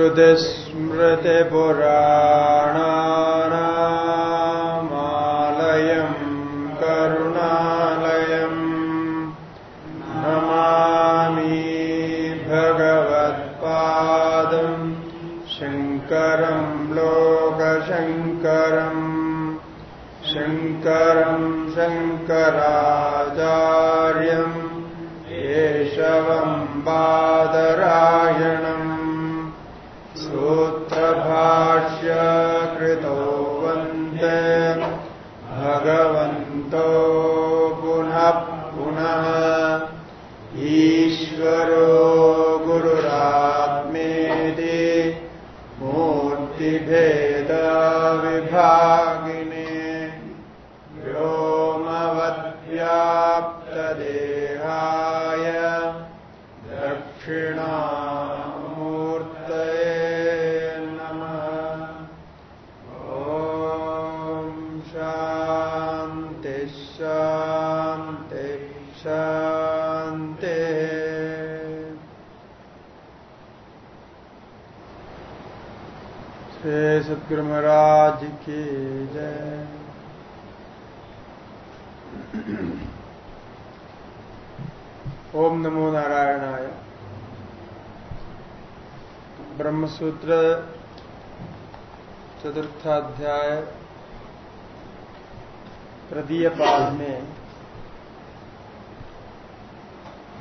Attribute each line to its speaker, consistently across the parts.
Speaker 1: श्रुतिस्मृतिपुराणानामालयम् करुणालयम् नमामि भगवत्पादम् शङ्करम् लोकशङ्करम् शङ्करम् शङ्कराचार्यम् केशवम् बादरायणम् तृतीय पाद में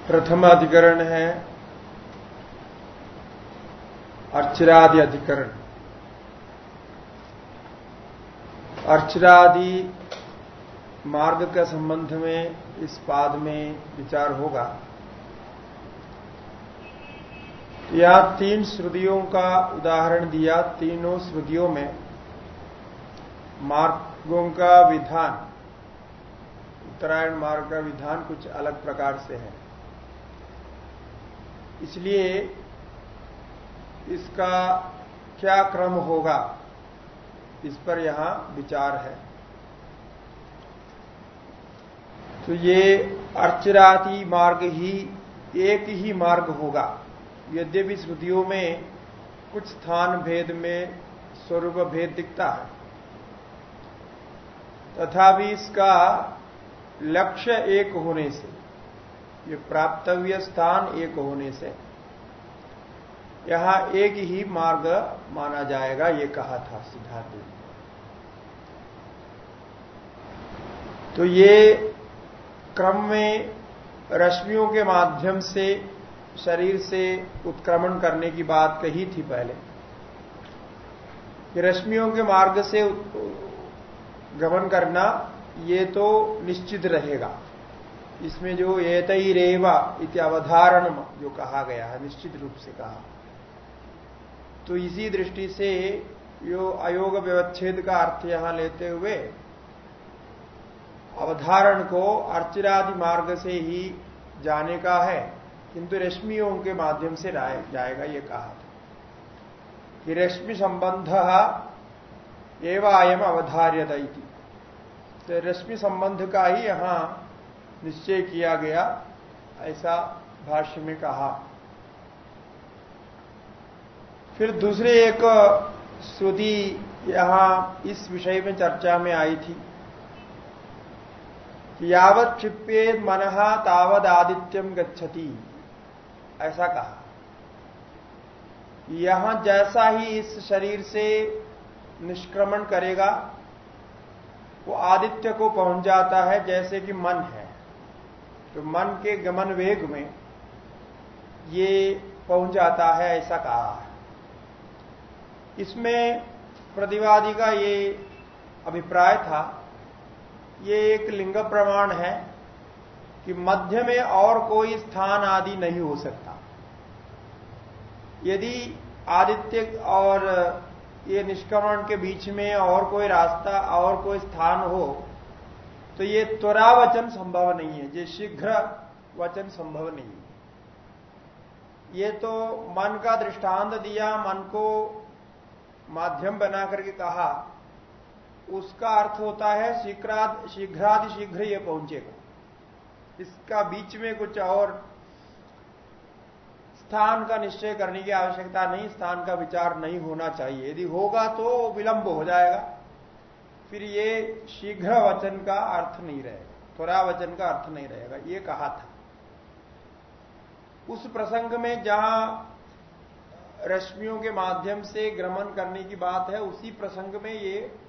Speaker 1: प्रथम अधिकरण है अर्चरादि अधिकरण। अर्चरादि मार्ग के संबंध में इस पाद में विचार होगा। यहाँ तीन श्रुतियों का उदाहरण दिया, तीनों श्रुतियों में मार्गों का विधान। उत्तरायण मार्ग का विधान कुछ अलग प्रकार से है। इसलिए इसका क्या क्रम होगा, इस पर यहाँ विचार है। तो ये अर्चराती मार्ग ही एक ही मार्ग होगा। यद्यपि श्रुतियों में कुछ स्थान भेद में स्वरूप भेद दिखता है, तथापि इसका लक्ष्य एक होने से, ये प्राप्तव्य स्थान एक होने से, यहाँ एक ही मार्ग माना जाएगा, ये कहा था सिद्धार्थ तो ये क्रम में रश्मियों के माध्यम से, शरीर से उत्क्रमण करने की बात कही थी पहले। कि रश्मियों के मार्ग से गमन करना ये तो निश्चित रहेगा। इसमें जो एतई रेवा इत्यावधारण जो कहा गया है, निश्चित रूप से कहा। तो इसी दृष्टि से यो अयोग व्यवच्छेद का अर्थ यहाँ लेते हुए अवधारण को अर्चिरादि मार्ग से ही जाने का है, किंतु रश्मियों के माध्यम से जाएगा ये कहा। था कि रश्मि संबंध एवं अयम अवधार्यता तो रश्मि संबंध का ही यहाँ निश्चय किया गया, ऐसा भाष्य में कहा। फिर दूसरे एक श्रुति यहाँ इस विषय में चर्चा में आई थी यावत क्षिप्ये मन तावद आदित्यम गच्छति, ऐसा कहा। यहाँ जैसा ही इस शरीर से निष्क्रमण करेगा वो आदित्य को पहुँच जाता है जैसे कि मन है। तो मन के गमन वेग में ये पहुँच जाता है ऐसा कहा है। इसमें प्रतिवादी का ये अभिप्राय था, ये एक लिंग प्रमाण है कि मध्य में और कोई स्थान आदि नहीं हो सकता। यदि आदित्य और ये निष्क्रमण के बीच में और कोई रास्ता और कोई स्थान हो तो ये त्वरा वचन संभव नहीं है, ये शीघ्र वचन संभव नहीं है। ये तो मन का दृष्टांत दिया, मन को माध्यम बना करके कहा, उसका अर्थ होता है शीघ्राद, शीघ्रादि शीघ्र ये पहुंचेगा। इसका बीच में कुछ और स्थान का निश्चय करने की आवश्यकता नहीं, स्थान का विचार नहीं होना चाहिए। यदि होगा तो विलंब हो जाएगा। फिर ये शीघ्र वचन का अर्थ नहीं रहेगा। थोड़ा वचन का अर्थ नहीं रहेगा। ये कहा था। उस प्रसंग में जहाँ रश्मियों के माध्यम से ग्रमण करने की बात है, उसी प्रसंग में ये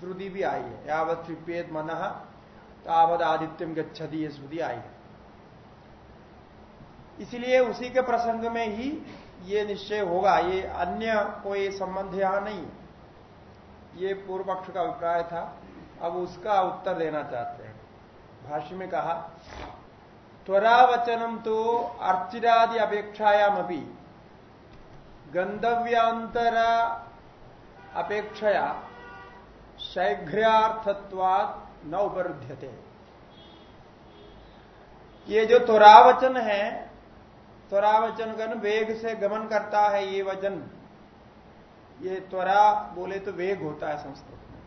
Speaker 1: श्रुति भी आई है। यावत विपेद मन तावत आदित्यम गच्छति ये श्रुति आई है। इसलिए उसी के प्रसंग में ही ये निश्चय होगा। ये अन्य कोई संबंध यहाँ नहीं। ये पूर्व पक्ष का अभिप्राय था। अब उसका उत्तर देना चाहते हैं। भाष्य में कहा त्वरावचनम तो अर्चिरादि अपेक्षायाम गंधव्यांतर अपेक्षया शैघ्र्यार्थत्वाद न उपरुध्यते। ये जो त्वरावचन है त्वरावचन गण वेग से गमन करता है ये वचन। ये त्वरा बोले तो वेग होता है संस्कृत में।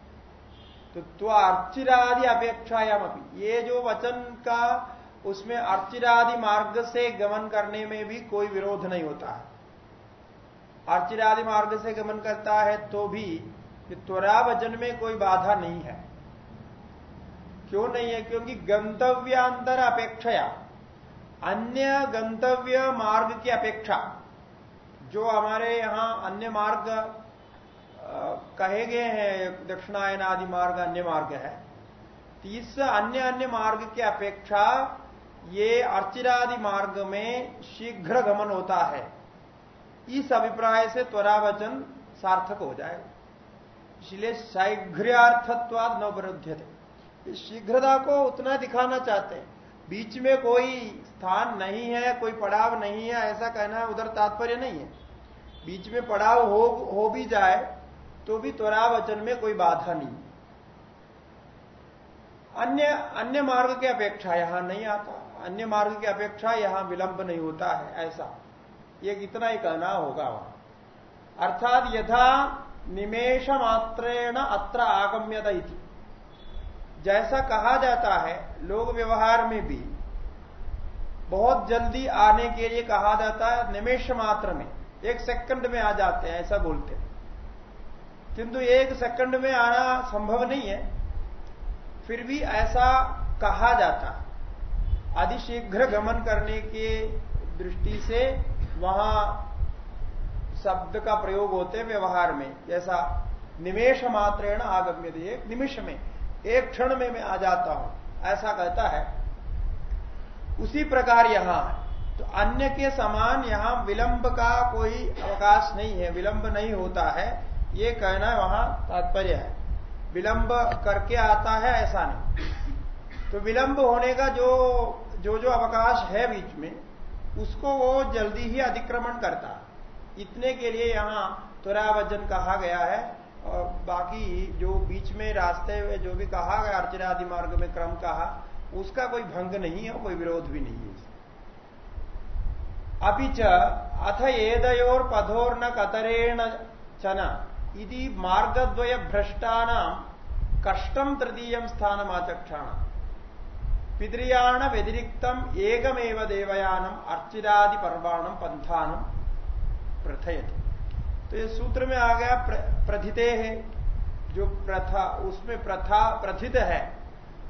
Speaker 1: तो त्वर्चिरादि अपेक्षायाम अभी ये जो वचन का, उसमें अर्चिरादि मार्ग से गमन करने में भी कोई विरोध नहीं होता है। अर्चिरादि मार्ग से गमन करता है तो भी त्वरा वचन में कोई बाधा नहीं है। क्यों नहीं है? क्योंकि गंतव्यांतर अपेक्षा अन्य गंतव्य मार्ग की अपेक्षा, जो हमारे यहाँ अन्य मार्ग कहे गए हैं, दक्षिणायन आदि मार्ग, अन्य मार्ग है तो इस अन्य अन्य मार्ग की अपेक्षा, ये अर्चिरादि मार्ग में शीघ्र गमन होता है। इस अभिप्राय से त्वरावचन सार्थक हो जाएगा। इसलिए शीघ्रार्थत्वाद नवरुद्ध थे शीघ्रता को उतना दिखाना चाहते हैं। बीच में कोई स्थान नहीं है, कोई पड़ाव नहीं है, ऐसा कहना उधर तात्पर्य नहीं है। बीच में पड़ाव हो हो भी जाए तो भी त्वरा वचन में कोई बाधा नहीं। अन्य अन्य मार्ग की अपेक्षा यहाँ नहीं आता। अन्य मार्ग की अपेक्षा यहाँ विलंब नहीं होता है, ऐसा। ये इतना ही कहना होगा वहाँ। अर्थात यथा निमेश मात्रेण अत्र आगम्यता जैसा कहा जाता है लोग व्यवहार में भी बहुत जल्दी आने के लिए कहा जाता है, निमेश मात्र में। एक सेकंड में आ जाते हैं, ऐसा बोलते हैं। किंतु एक सेकंड में आना संभव नहीं है। फिर भी ऐसा कहा जाता अधिशीघ्र गमन करने के दृष्टि से वहाँ शब्द का प्रयोग होते व्यवहार में। जैसा निमेश मात्रेण आगम्य एक निमिष में, एक क्षण में मैं आ जाता हूँ। ऐसा कहता है। उसी प्रकार यहाँ तो अन्य के समान यहाँ विलंब का कोई अवकाश नहीं है, विलंब नहीं होता है। ये कहना वहाँ तात्पर्य है। विलंब करके आता है, ऐसा नहीं। तो विलंब होने का जो जो जो अवकाश है बीच में, उसको वो जल्दी ही अतिक्रमण करता इतने के लिए यहाँ त्वरावजन कहा गया है और बाकी जो बीच में रास्ते में जो भी कहा गया अर्चना आदि मार्ग में क्रम कहा उसका कोई भंग नहीं है कोई विरोध भी नहीं है अभी च अथ एदयोर पधोर न कतरेण चना। इति मार्गद्वय भ्रष्टान कष्टम तृतीय स्थान आचक्षाण पितृयाण व्यतिरिक्तम एकमेव देवयानम अर्चिरादि पर्वाणम पंथानम प्रथयति। तो ये सूत्र में आ गया प्र, प्रथिते है। जो प्रथा उसमें प्रथा प्रथित है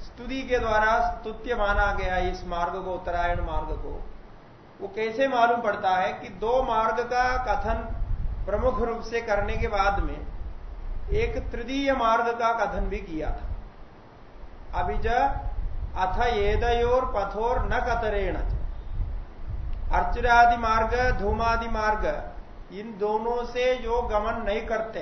Speaker 1: स्तुति के द्वारा स्तुत्य माना गया इस मार्ग को, उत्तरायण मार्ग को, वो कैसे मालूम पड़ता है कि दो मार्ग का कथन प्रमुख रूप से करने के बाद में एक तृतीय मार्ग का कथन भी किया था। अभिज अथ एदयोर पथोर न कतरेण अर्चरादि मार्ग, धूमादि मार्ग, इन दोनों से जो गमन नहीं करते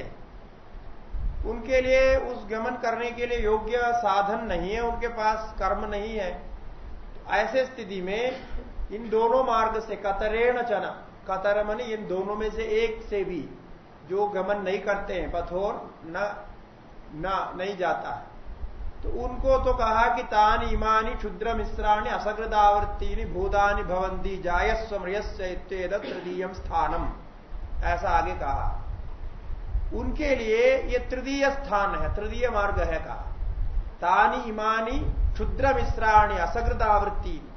Speaker 1: उनके लिए, उस गमन करने के लिए योग्य साधन नहीं है, उनके पास कर्म नहीं है। तो ऐसे स्थिति में इन दोनों मार्ग से कतरेण चना, कतर मन इन दोनों में से एक से भी जो गमन नहीं करते हैं, पथोर, न न, नहीं जाता। है तो उनको तो कहा कि तान इमानी क्षुद्र मिश्राणी असकृदावर्ती भूतानी भवंती जायस्व मृयस्वेद तृतीय स्थानम। ऐसा आगे कहा। उनके लिए ये तृतीय स्थान है, तृतीय मार्ग है कहा तानी इमानी क्षुद्र मिश्राणी असकृत आवृत्ति।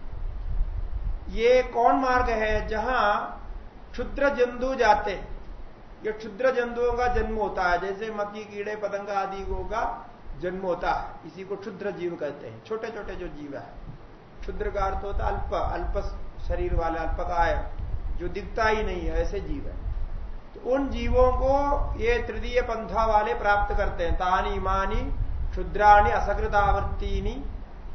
Speaker 1: ये कौन मार्ग है जहाँ क्षुद्र जंतु जाते हैं? ये क्षुद्र जंतुओं का जन्म होता है, जैसे मक्की कीड़े, पतंग आदि का जन्म होता है। इसी को क्षुद्र जीव कहते हैं। छोटे छोटे जो जीव है। क्षुद्र का अर्थ होता है अल्प अल्प शरीर वाले, अल्पकाय। जो दिखता ही नहीं है, ऐसे जीव है। उन जीवों को ये तृतीय पंथा वाले प्राप्त करते हैं। तानी इमानी क्षुद्राणी, असकृतावर्तीनी,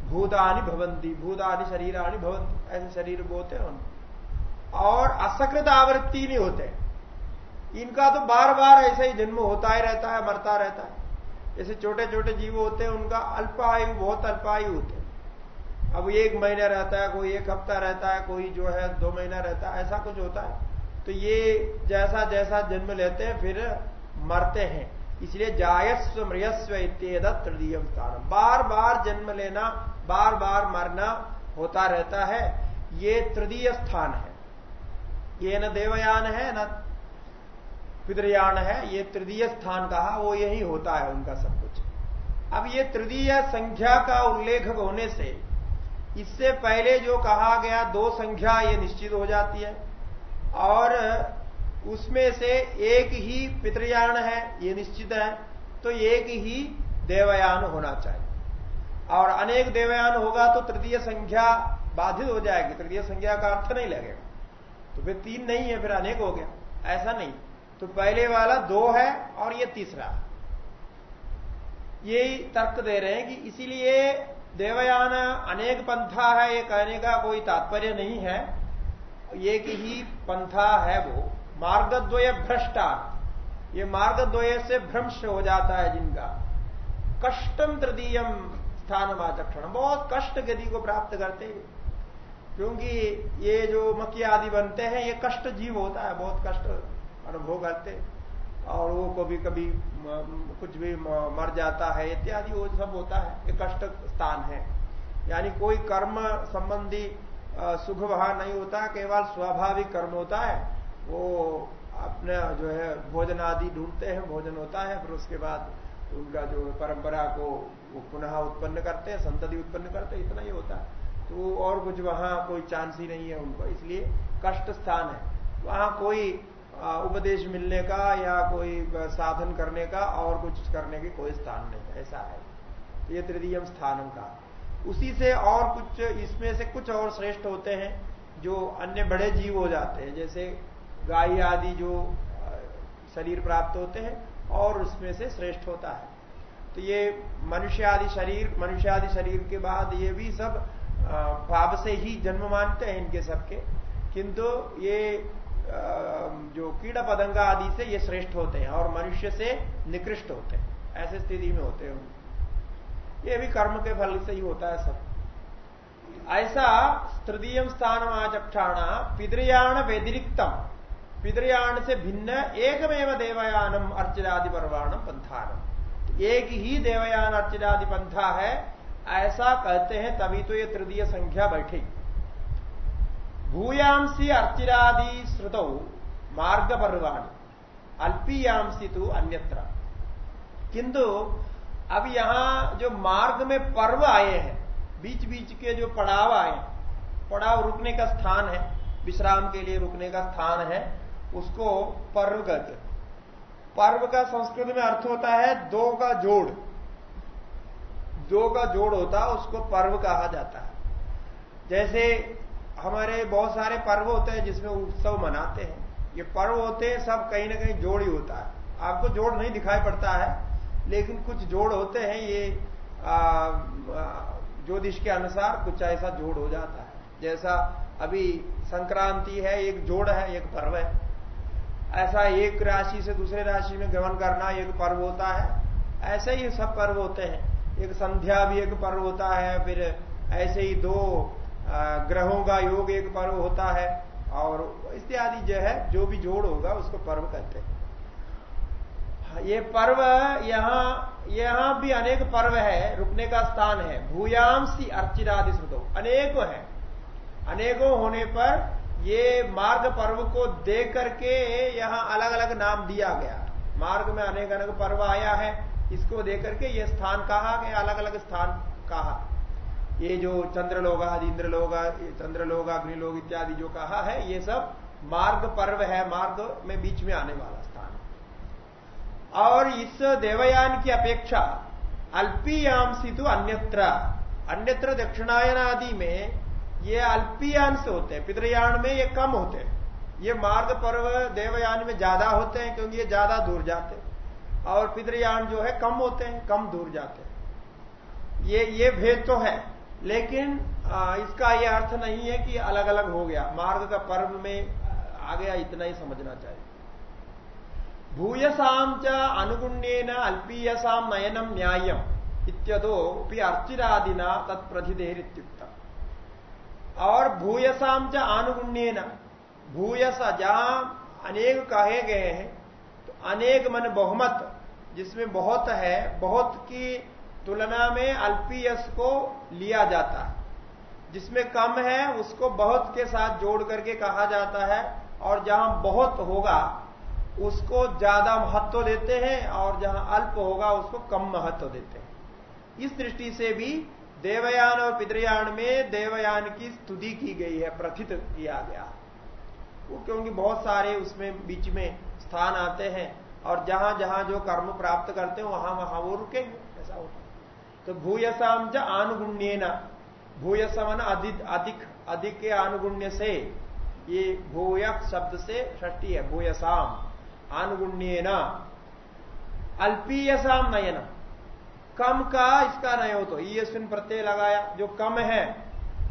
Speaker 1: भूतानी भवंती भूतानी शरीरानी भवंती ऐसे शरीर बोलते हैं उन और असकृत आवृत्ति नहीं होते इनका तो बार बार ऐसे ही जन्म होता ही रहता है, मरता रहता है। जैसे छोटे छोटे जीव होते हैं, उनका अल्पायु, बहुत अल्पायु होते हैं। अब एक महीना रहता है, कोई एक हफ़्ता रहता है, कोई जो है दो महीना रहता है, ऐसा कुछ होता है। तो ये जैसा जैसा जन्म लेते हैं, फिर मरते हैं। इसलिए जायस्व मृयस्व इत्येद तृतीय स्थान बार बार जन्म लेना, बार बार मरना होता रहता है। ये तृतीय स्थान है। ये न देवयान है, न पितृयान है, ये तृतीय स्थान कहा, वो यही होता है उनका सब कुछ। अब ये तृतीय संख्या का उल्लेख होने से, इससे पहले जो कहा गया, दो संख्या ये निश्चित हो जाती है। और उसमें से एक ही पितृयान है, ये निश्चित है तो एक ही देवयान होना चाहिए। और अनेक देवयान होगा तो तृतीय संख्या बाधित हो जाएगी। तृतीय संख्या का अर्थ नहीं लगेगा। तो फिर तीन नहीं है, फिर अनेक हो गया। ऐसा नहीं। तो पहले वाला दो है और ये तीसरा। यही तर्क दे रहे हैं कि इसीलिए देवयान अनेक पंथा है, ये कहने का कोई तात्पर्य नहीं है। एक ही पंथा है वो। मार्गद्वय भ्रष्टा। ये मार्गद्वय से भ्रंश हो जाता है जिनका। कष्टम तृतीयम स्थान वाचक्षण बहुत कष्ट गति को प्राप्त करते हैं। क्योंकि ये जो मक्की आदि बनते हैं, ये कष्ट जीव होता है, बहुत कष्ट अनुभव करते और वो कभी कभी कुछ भी मर जाता है, इत्यादि वो सब होता है। ये कष्ट स्थान है। यानी कोई कर्म संबंधी सुख वहाँ नहीं होता, केवल स्वाभाविक कर्म होता है। वो अपने जो है, भोजन आदि ढूंढते हैं, भोजन होता है, फिर उसके बाद उनका जो परंपरा को वो पुनः उत्पन्न करते हैं, संतति उत्पन्न करते हैं, इतना ही होता है। तो और कुछ वहाँ कोई चांस ही नहीं है उनको, इसलिए कष्ट स्थान है। वहाँ कोई उपदेश मिलने का या कोई साधन करने का और कुछ करने की कोई स्थान नहीं, ऐसा है। ये तृतीय स्थान का उसी से और कुछ, इसमें से कुछ और श्रेष्ठ होते हैं, जो अन्य बड़े जीव हो जाते हैं, जैसे गाय आदि जो शरीर प्राप्त होते हैं, और उसमें से श्रेष्ठ होता है। तो ये मनुष्य आदि शरीर, मनुष्य आदि शरीर के बाद ये भी सब भाव से ही जन्म मानते हैं इनके सबके। किंतु ये जो कीड़ा पदंगा आदि से ये श्रेष्ठ होते हैं, और मनुष्य से निकृष्ट होते हैं। ऐसे स्थिति में होते हैं ये भी कर्म के फल से ही होता है सब। ऐसा तृतीय स्थान आचक्षाणा पितृयाण व्यतिरिक्तम। पितृयाण से भिन्न एकमेव देवयानम अर्चिरादि परवाणम पंथानम। एक ही देवयान अर्चिरादि पंथा है, ऐसा कहते हैं तभी तो ये तृतीय संख्या बैठेगी भूयांसी अर्चिरादि श्रुतौ मार्ग पर्वाणी अल्पीयांसी तो अन्यत्र। किंतु अब यहाँ जो मार्ग में पर्व आए हैं बीच बीच के जो पड़ाव आए पड़ाव रुकने का स्थान है, विश्राम के लिए रुकने का स्थान है, उसको पर्व कहते पर्व का संस्कृत में अर्थ होता है दो का जोड़। दो का जोड़ होता है, उसको पर्व कहा जाता है। जैसे हमारे बहुत सारे पर्व होते हैं जिसमें उत्सव मनाते हैं। ये पर्व होते हैं, सब कहीं ना कहीं जोड़ ही होता है। आपको जोड़ नहीं दिखाई पड़ता है। लेकिन कुछ जोड़ होते हैं ये ज्योतिष के अनुसार कुछ ऐसा जोड़ हो जाता है। जैसा अभी संक्रांति है, एक जोड़ है, एक पर्व है। ऐसा एक राशि से दूसरे राशि में गमन करना एक पर्व होता है। ऐसे ही सब पर्व होते हैं। एक संध्या भी एक पर्व होता है, फिर ऐसे ही दो ग्रहों का योग एक पर्व होता है, और इत्यादि जो है, जो भी जोड़ होगा, उसको पर्व कहते हैं। ये पर्व यहाँ यहाँ भी अनेक पर्व है, रुकने का स्थान है। भूयांसी अर्चिरादि श्रुतो अनेकों है। अनेकों होने पर ये मार्ग पर्व को देख करके यहाँ अलग अलग नाम दिया गया। मार्ग में अनेक अनेक पर्व आया है। इसको देख करके ये स्थान कहा गया अलग अलग स्थान कहा। ये जो चंद्रलोगा इंद्रलोगा चंद्रलोगा, अग्निलोग इत्यादि जो कहा है, ये सब मार्ग पर्व है, मार्ग में बीच में आने वाला। और इस देवयान की अपेक्षा अल्पीयांसी तो अन्यत्र। अन्यत्र दक्षिणायन आदि में ये अल्पीयांश होते हैं पितृयान में ये कम होते हैं। ये मार्ग पर्व देवयान में ज़्यादा होते हैं क्योंकि ये ज़्यादा दूर जाते हैं। और पितृयान जो है कम होते हैं कम दूर जाते हैं। ये ये भेद तो है लेकिन आ, इसका यह अर्थ नहीं है कि अलग अलग हो गया। मार्ग का पर्व में आ गया इतना ही समझना चाहिए। भूयसाम च अनुगुण्यन अल्पीयसाम नयनम न्यायम इत्यदो अर्चिरादिना तत्प्रतिदेरित्युक्त और भूयसाम च आनुगुण्यन, भूयस जहाँ अनेक कहे गए हैं तो अनेक मन बहुमत, जिसमें बहुत है, बहुत की तुलना में अल्पीयस को लिया जाता है। जिसमें कम है, उसको बहुत के साथ जोड़ करके कहा जाता है, और जहाँ बहुत होगा उसको ज़्यादा महत्व देते हैं और जहाँ अल्प होगा उसको कम महत्व देते हैं। इस दृष्टि से भी देवयान और पितृयान में देवयान की स्तुति की गई है, प्रथित किया गया। वो क्योंकि बहुत सारे उसमें बीच में स्थान आते हैं और जहाँ जहाँ जो कर्म प्राप्त करते हैं, वहाँ वहाँ वो रुकेंगे ऐसा होता है। तो भूयसाम च आनुगुण्य न भूयसमन अधिक अधिक अधिक के आनुगुण्य से ये भूय शब्द से षष्टी है भूयसाम आनुगुण्य न अल्पीयसाम नयन। कम का इसका नय हो तो ईयस्विन प्रत्यय लगाया, जो कम है,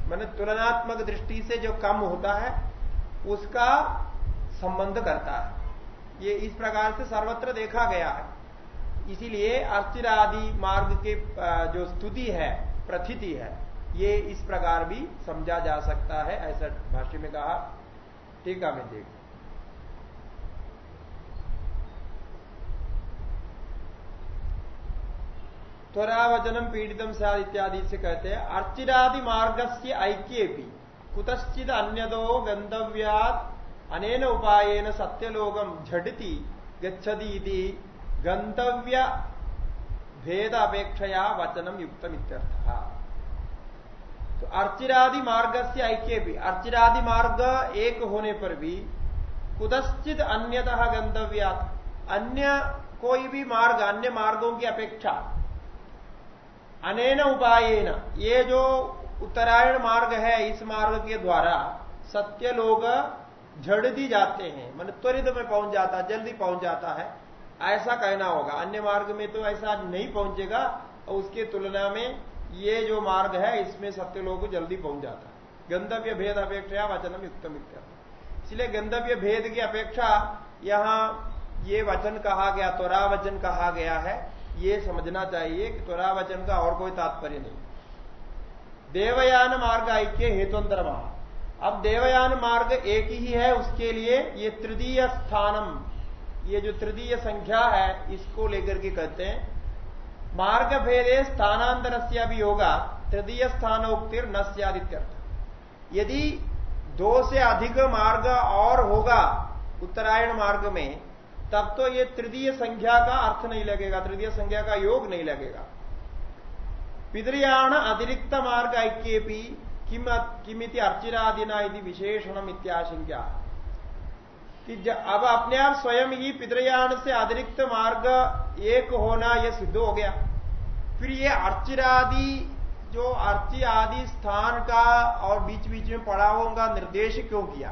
Speaker 1: मैंने तुलनात्मक दृष्टि से जो कम होता है, उसका संबंध करता है। ये इस प्रकार से सर्वत्र देखा गया है। इसीलिए अर्चिरादि मार्ग के जो स्तुति है, प्रथिति है, ये इस प्रकार भी समझा जा सकता है, ऐसा भाष्य में कहा। टीका में देख त्वरावचनम पीड़ितम साद इत्यादि से कहते हैं अर्चिरादि मार्ग से ऐक्य भी कुतश्चित अन्यदो गंतव्यात अनेन उपायन सत्यलोकम झटती गच्छती गंतव्य भेद अपेक्षया वचनम युक्तम तो अर्चिरादि मार्ग से ऐक्य भी अर्चिरादि मार्ग एक होने पर भी कुतश्चित अन्यतः गंतव्यात अन्य कोई भी मार्ग अन्य मार्गों की अपेक्षा अनेन उपायन। ये जो उत्तरायण मार्ग है, इस मार्ग के द्वारा सत्य लोग झड़ दी जाते हैं, मन त्वरित में पहुँच जाता, जल्दी पहुँच जाता है। ऐसा कहना होगा। अन्य मार्ग में तो ऐसा नहीं पहुंचेगा, और उसके तुलना में ये जो मार्ग है, इसमें सत्य लोग जल्दी पहुँच जाता है। गंतव्य भेद अपेक्षा वचनम युक्तम इसलिए गंतव्य भेद की अपेक्षा यहाँ ये वचन कहा गया, त्वरा वचन कहा गया है ये समझना चाहिए कि त्वरा वचन का और कोई तात्पर्य नहीं। देवयान मार्ग ऐक्य हेतुअंतर अब देवयान मार्ग एक ही है, उसके लिए ये तृतीय स्थानम, ये जो तृतीय संख्या है, इसको लेकर के कहते हैं, मार्ग भेदे स्थानांतर से भी होगा, तृतीय स्थान उक्तिर न सियादित्यर्थ यदि दो से अधिक मार्ग और होगा उत्तरायण मार्ग में तब तो ये तृतीय संख्या का अर्थ नहीं लगेगा, तृतीय संख्या का योग नहीं लगेगा। पितृयाण अतिरिक्त मार्ग ऐक्य किमिति अर्चिरादिना यदि विशेषणम इत्याशंका कि अब अपने आप स्वयं ही पितृयान से अतिरिक्त मार्ग एक होना यह सिद्ध हो गया। फिर ये अर्चिरादि, जो अर्ची आदि स्थान का और बीच बीच में पड़ावों का निर्देश क्यों किया?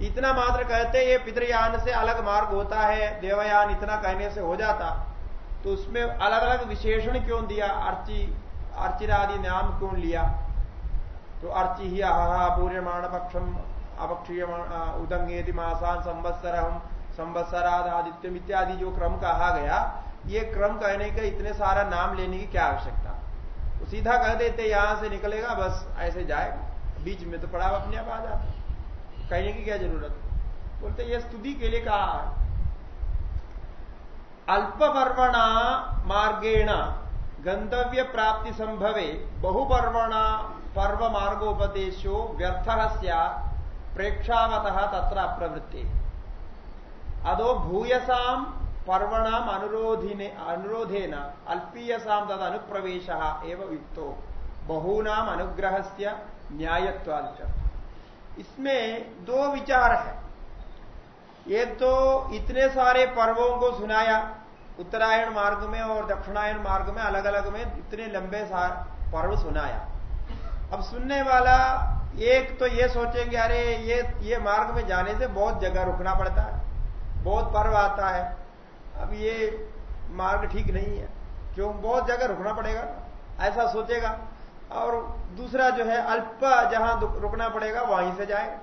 Speaker 1: इतना मात्र कहते ये पितृयान से अलग मार्ग होता है, देवयान इतना कहने से हो जाता। तो उसमें अलग अलग विशेषण क्यों दिया? अर्ची अर्चिरादि नाम क्यों लिया? तो अर्चि ही अहा पूर्यमाण पक्षम अपक्षीय उदंगेति मासान संवत्सर हम संवत्सराद आदित्यम इत्यादि जो क्रम कहा गया, ये क्रम कहने का इतने सारा नाम लेने की क्या आवश्यकता? सीधा कह देते, यहाँ से निकलेगा, बस ऐसे जाएगा। बीच में तो पड़ाव अपने आप आ जाता। कहने की क्या ज़रूरत? बोलते ये स्तुति के लिए कहा अल्पपर्वणा मार्गेण गंतव्य प्राप्ति संभवे बहुपर्वणा पर्व मार्गोपदेशो व्यर्थ प्रेक्षावत तत्र अप्रवृत्ति अदो भूयसाम पर्वणाम अनुरोधिने, अनुरोधेन, अल्पीयसाम तद अनुप्रवेश एवं युक्तो। बहूनाम अनुग्रह से न्यायत्वादित इसमें दो विचार है। एक तो इतने सारे पर्वों को सुनाया, उत्तरायण मार्ग में और दक्षिणायन मार्ग में अलग अलग में इतने लंबे पर्व सुनाया। अब सुनने वाला एक तो ये सोचेंगे, अरे ये ये मार्ग में जाने से बहुत जगह रुकना पड़ता है, बहुत पर्व आता है। अब ये मार्ग ठीक नहीं है, क्यों? बहुत जगह रुकना पड़ेगा, ऐसा सोचेगा। और दूसरा जो है, अल्प जहाँ रुकना पड़ेगा, वहीं से जाएगा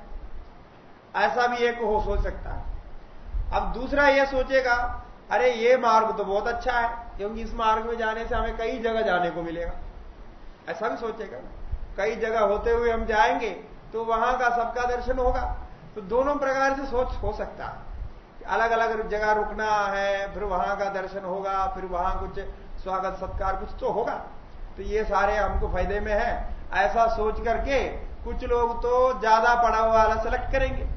Speaker 1: ऐसा भी एक हो सोच सकता है। अब दूसरा यह सोचेगा, अरे ये मार्ग तो बहुत अच्छा है, क्योंकि इस मार्ग में जाने से हमें कई जगह जाने को मिलेगा। ऐसा भी सोचेगा। कई जगह होते हुए हम जाएँगे तो वहाँ का सबका दर्शन होगा। तो दोनों प्रकार से सोच हो सकता है। अलग अलग जगह रुकना है, फिर वहाँ का दर्शन होगा, फिर वहाँ कुछ स्वागत, सत्कार कुछ तो होगा। तो ये सारे हमको फ़ायदे में है। ऐसा सोच करके कुछ लोग तो ज़्यादा पड़ाव वाला सेलेक्ट करेंगे।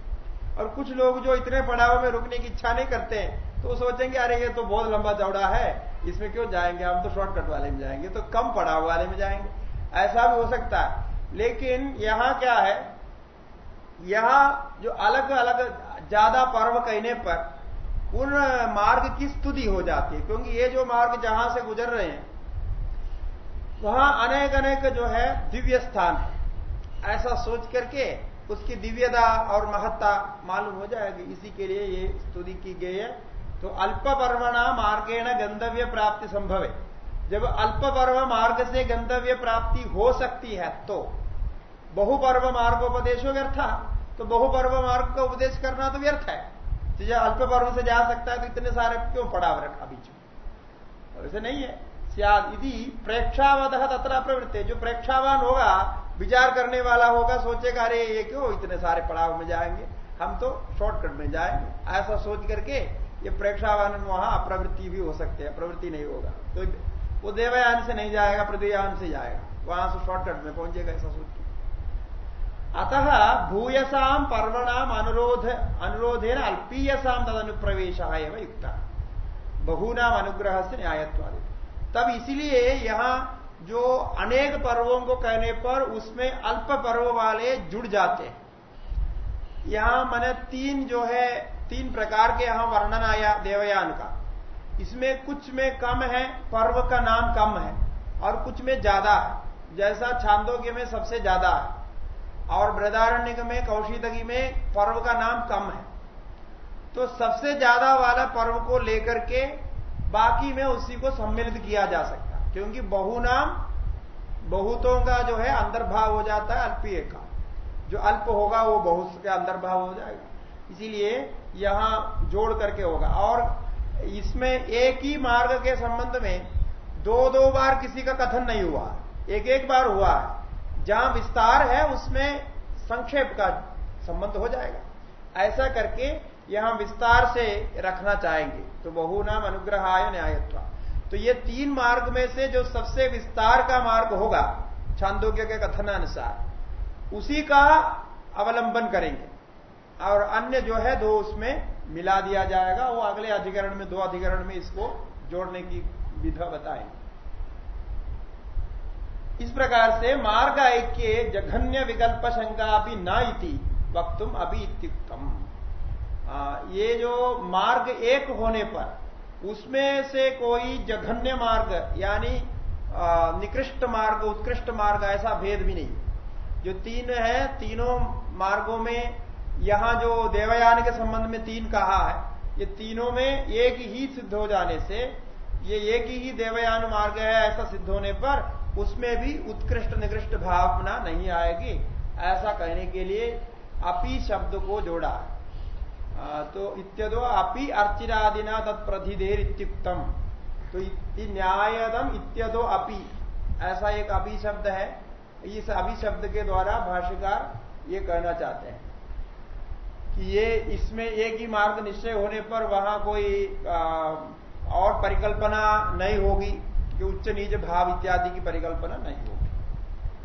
Speaker 1: और कुछ लोग जो इतने पड़ाव में रुकने की इच्छा नहीं करते तो सोचेंगे, अरे, ये तो बहुत लंबा चौड़ा है, इसमें क्यों जाएँगे? हम तो शॉर्टकट वाले में जाएँगे तो कम पड़ाव वाले में जाएँगे। ऐसा भी हो सकता है। लेकिन यहाँ क्या है? यहाँ जो अलग अलग ज़्यादा पर्व कहने पर उन मार्ग की स्तुति हो जाती है, क्योंकि ये जो मार्ग जहाँ से गुजर रहे हैं वहाँ अनेक अनेक जो है दिव्य स्थान है। ऐसा सोच करके उसकी दिव्यता और महत्ता मालूम हो जाएगी। इसी के लिए ये स्तुति की गई है। तो अल्प पर्वणा मार्गेण गंतव्य प्राप्ति संभव। है जब अल्प पर्व मार्ग से गंतव्य प्राप्ति हो सकती है तो बहुपर्व मार्गोपदेशो व्यर्थ तो बहुपर्व मार्ग का उपदेश करना तो व्यर्थ है। तो जब अल्प पर्व से जा सकता है तो इतने सारे क्यों पड़ा रखा बीच में वैसे नहीं है। यदि प्रेक्षावध तथा प्रवृत्ति। जो प्रेक्षावान होगा, विचार करने वाला होगा, सोचेगा, अरे, ये क्यों इतने सारे पड़ाव में जाएँगे? हम तो शॉर्टकट में जाएँगे। ऐसा सोच करके ये प्रेक्षावान वहाँ अप्रवृत्ति भी हो सकते हैं। प्रवृत्ति नहीं होगा। तो वो देवयान से नहीं जाएगा पृथ्वीयान से जाएगा। वहाँ से शॉर्टकट में पहुंचेगा ऐसा सोच अतः भूयसाम पर्वणाम अनुरोध अनुरोधेन अल्पीयसाम तद अनुप्रवेश युक्त। बहुनाम अनुग्रह से न्यायत्वादित। तब इसलिए यहाँ जो अनेक पर्वों को कहने पर उसमें अल्प पर्व वाले जुड़ जाते हैं। यहाँ मैंने तीन जो है, तीन प्रकार के यहाँ वर्णन आया देवयान का। इसमें कुछ में कम है, पर्व का नाम कम है और कुछ में ज़्यादा है। जैसा छांदोग्य में सबसे ज़्यादा है और बृदारण्य में, कौशिदगी में पर्व का नाम कम है। तो सबसे ज़्यादा वाला पर्व को लेकर के बाकी में उसी को सम्मिलित किया जा सकता क्योंकि बहु नाम बहुतों का जो है अंतर्भाव हो जाता है अल्पीय का। जो अल्प होगा वो बहुत का अंतर्भाव हो जाएगा। इसीलिए यहाँ जोड़ करके होगा। और इसमें एक ही मार्ग के संबंध में दो दो बार किसी का कथन नहीं हुआ एक एक बार हुआ है। जहाँ विस्तार है, उसमें संक्षेप का संबंध हो जाएगा। ऐसा करके यहाँ विस्तार से रखना चाहेंगे। तो बहु नाम अनुग्रहाय न्यायत्व। तो ये तीन मार्ग में से जो सबसे विस्तार का मार्ग होगा, छांदोग्य के कथनानुसार, उसी का अवलंबन करेंगे। और अन्य जो है दो उसमें मिला दिया जाएगा, वो अगले अधिकरण में, दो अधिकरण में इसको जोड़ने की विधा बताएँगे। इस प्रकार से मार्ग ऐक्य जघन्य विकल्प शंका भी न इति, वक्तुम अभी इत्युक्तम। ये जो मार्ग एक होने पर, उसमें से कोई जघन्य मार्ग, यानी निकृष्ट मार्ग, उत्कृष्ट मार्ग, ऐसा भेद भी नहीं। जो तीन है, तीनों मार्गों में, यहाँ जो देवयान के संबंध में तीन कहा है, ये तीनों में एक ही सिद्ध हो जाने से, ये एक ही देवयान मार्ग है, ऐसा सिद्ध होने पर, उसमें भी उत्कृष्ट निकृष्ट भावना नहीं आएगी। ऐसा कहने के लिए अपी शब्द को जोड़ा है। तो इत्यदो अपि अर्चिरादिना तत्प्रधिदेर इत्युक्तम तो न्यायदम इत्यदो अपि ऐसा एक अभी शब्द है। इस अभी शब्द के द्वारा भाष्यकार ये कहना चाहते हैं कि ये इसमें एक ही मार्ग निश्चय होने पर वहाँ कोई आ, और परिकल्पना नहीं होगी कि उच्च नीच भाव इत्यादि की परिकल्पना नहीं होगी।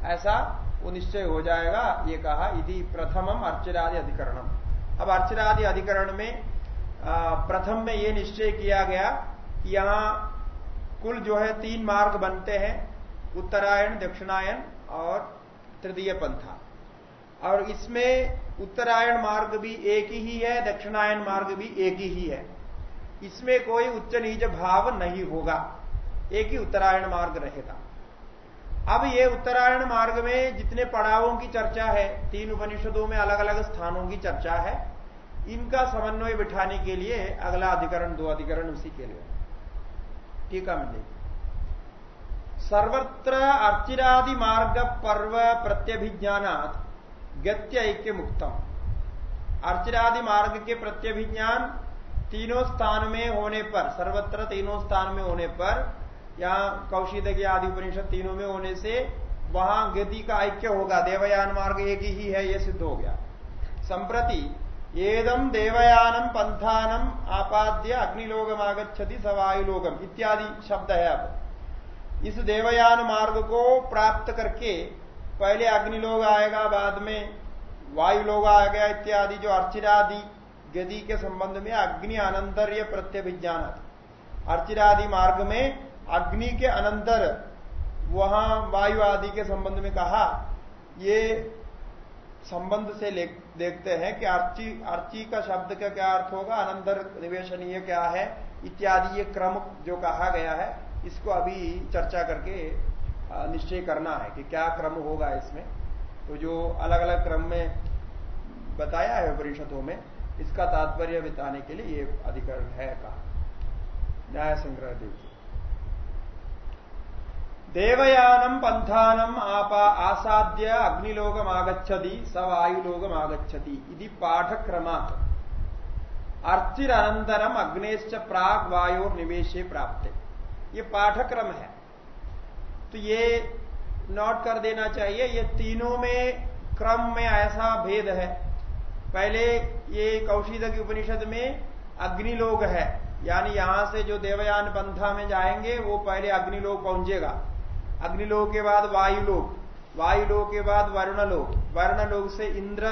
Speaker 1: ऐसा वो निश्चय हो जाएगा ये कहा यदि प्रथमम अर्चरादि अधिकरणम। अब अर्चनादि अधिकरण में प्रथम में यह निश्चय किया गया कि यहाँ कुल जो है तीन मार्ग बनते हैं, उत्तरायण, दक्षिणायन और तृतीय पंथा। और इसमें उत्तरायण मार्ग भी एक ही है, दक्षिणायन मार्ग भी एक ही है। इसमें कोई उच्च नीच भाव नहीं होगा, एक ही उत्तरायण मार्ग रहेगा। अब ये उत्तरायण मार्ग में जितने पड़ावों की चर्चा है, तीन उपनिषदों में अलग अलग स्थानों की चर्चा है, इनका समन्वय बिठाने के लिए अगला अधिकरण, दो अधिकरण उसी के लिए। टीका मिलेगी सर्वत्र अर्चिरादि मार्ग पर्व प्रत्यभिज्ञानात गत्य ऐक्य मुक्तम अर्चिरादि मार्ग के प्रत्यभिज्ञान तीनों स्थान में होने पर, सर्वत्र तीनों स्थान में होने पर यहाँ कौशिद के आदि उपनिषद तीनों में होने से वहाँ गति का ऐक्य होगा। देवयान मार्ग एक ही है यह सिद्ध हो गया। संप्रति एदम देवयानम पंथानम आपाद्य अग्निलोकम आगछति सवायुलोकम इत्यादि शब्द है अब। इस देवयान मार्ग को प्राप्त करके पहले अग्निलोक आएगा, बाद में वायुलोक आ गया इत्यादि जो अर्चिरादि गति के संबंध में अग्नि अनंतर्य प्रत्यभिज्ञान अर्चिरादि मार्ग में अग्नि के अनंतर वहाँ वायु आदि के संबंध में कहा, ये संबंध से देखते हैं कि अर्ची अर्ची का शब्द का क्या अर्थ होगा, अनंतर निवेशनीय क्या है, इत्यादि ये क्रम जो कहा गया है, इसको अभी चर्चा करके निश्चय करना है कि क्या क्रम होगा इसमें। तो जो अलग अलग क्रम में बताया है परिषदों में, इसका तात्पर्य बिताने के लिए ये अधिकरण है कहा। न्याय संग्रह देखिए देवयानम पंथानम आपा आसाद्य अग्निलोकम आगछति स वायुलोकम आगछति इति पाठक्रमात्। अर्चिरनंतरम अग्नेश्च प्राग वायोर निवेशे प्राप्त। ये पाठक्रम है। तो ये नोट कर देना चाहिए, ये तीनों में क्रम में ऐसा भेद है। पहले ये कौशिद की उपनिषद में अग्निलोक है, यानी यहाँ से जो देवयान पंथा में जाएँगे, वो पहले अग्निलोक पहुंचेगा। अग्निलोक के बाद वायुलोक वायुलोक के बाद वर्णलोक वर्णलोक से इंद्र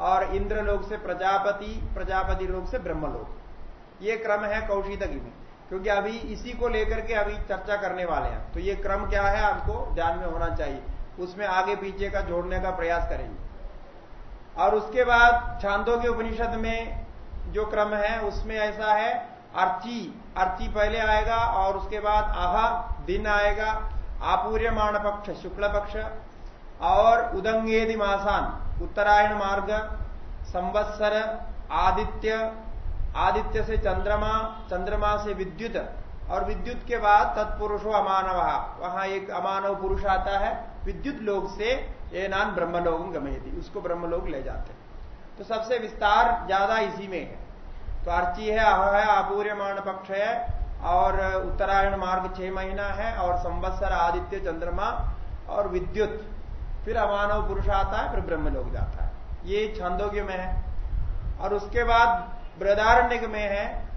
Speaker 1: और इंद्र इंद्रलोक से प्रजापति प्रजापति लोक से ब्रह्मलोक। ये क्रम है कौशिदगी में, क्योंकि अभी इसी को लेकर के अभी चर्चा करने वाले हैं। तो ये क्रम क्या है आपको ध्यान में होना चाहिए। उसमें आगे पीछे का जोड़ने का प्रयास करेंगे। और उसके बाद छांदों के उपनिषद में जो क्रम है, उसमें ऐसा है, अर्ची। अर्ची पहले आएगा और उसके बाद आहा, दिन आएगा। आपूर्यमाण पक्ष शुक्ल पक्ष और उदंगेदि मासान, उत्तरायण मार्ग, संवत्सर, आदित्य आदित्य से चंद्रमा चंद्रमा से विद्युत, और विद्युत के बाद तत्पुरुषो अमानव। वहाँ एक अमानव पुरुष आता है, विद्युत लोग से ये नान ब्रह्मलोक गमेती उसको ब्रह्मलोक ले जाते हैं। तो सबसे विस्तार ज़्यादा इसी में है। तो अर्ची है, अह है आपूर्यमाण पक्ष है और उत्तरायण मार्ग छह महीना है और संवत्सर आदित्य चंद्रमा और विद्युत, फिर अमानव पुरुष आता है, फिर ब्रह्म लोग जाता है। ये छंदोग्य में है। और उसके बाद बृदारण्य में है।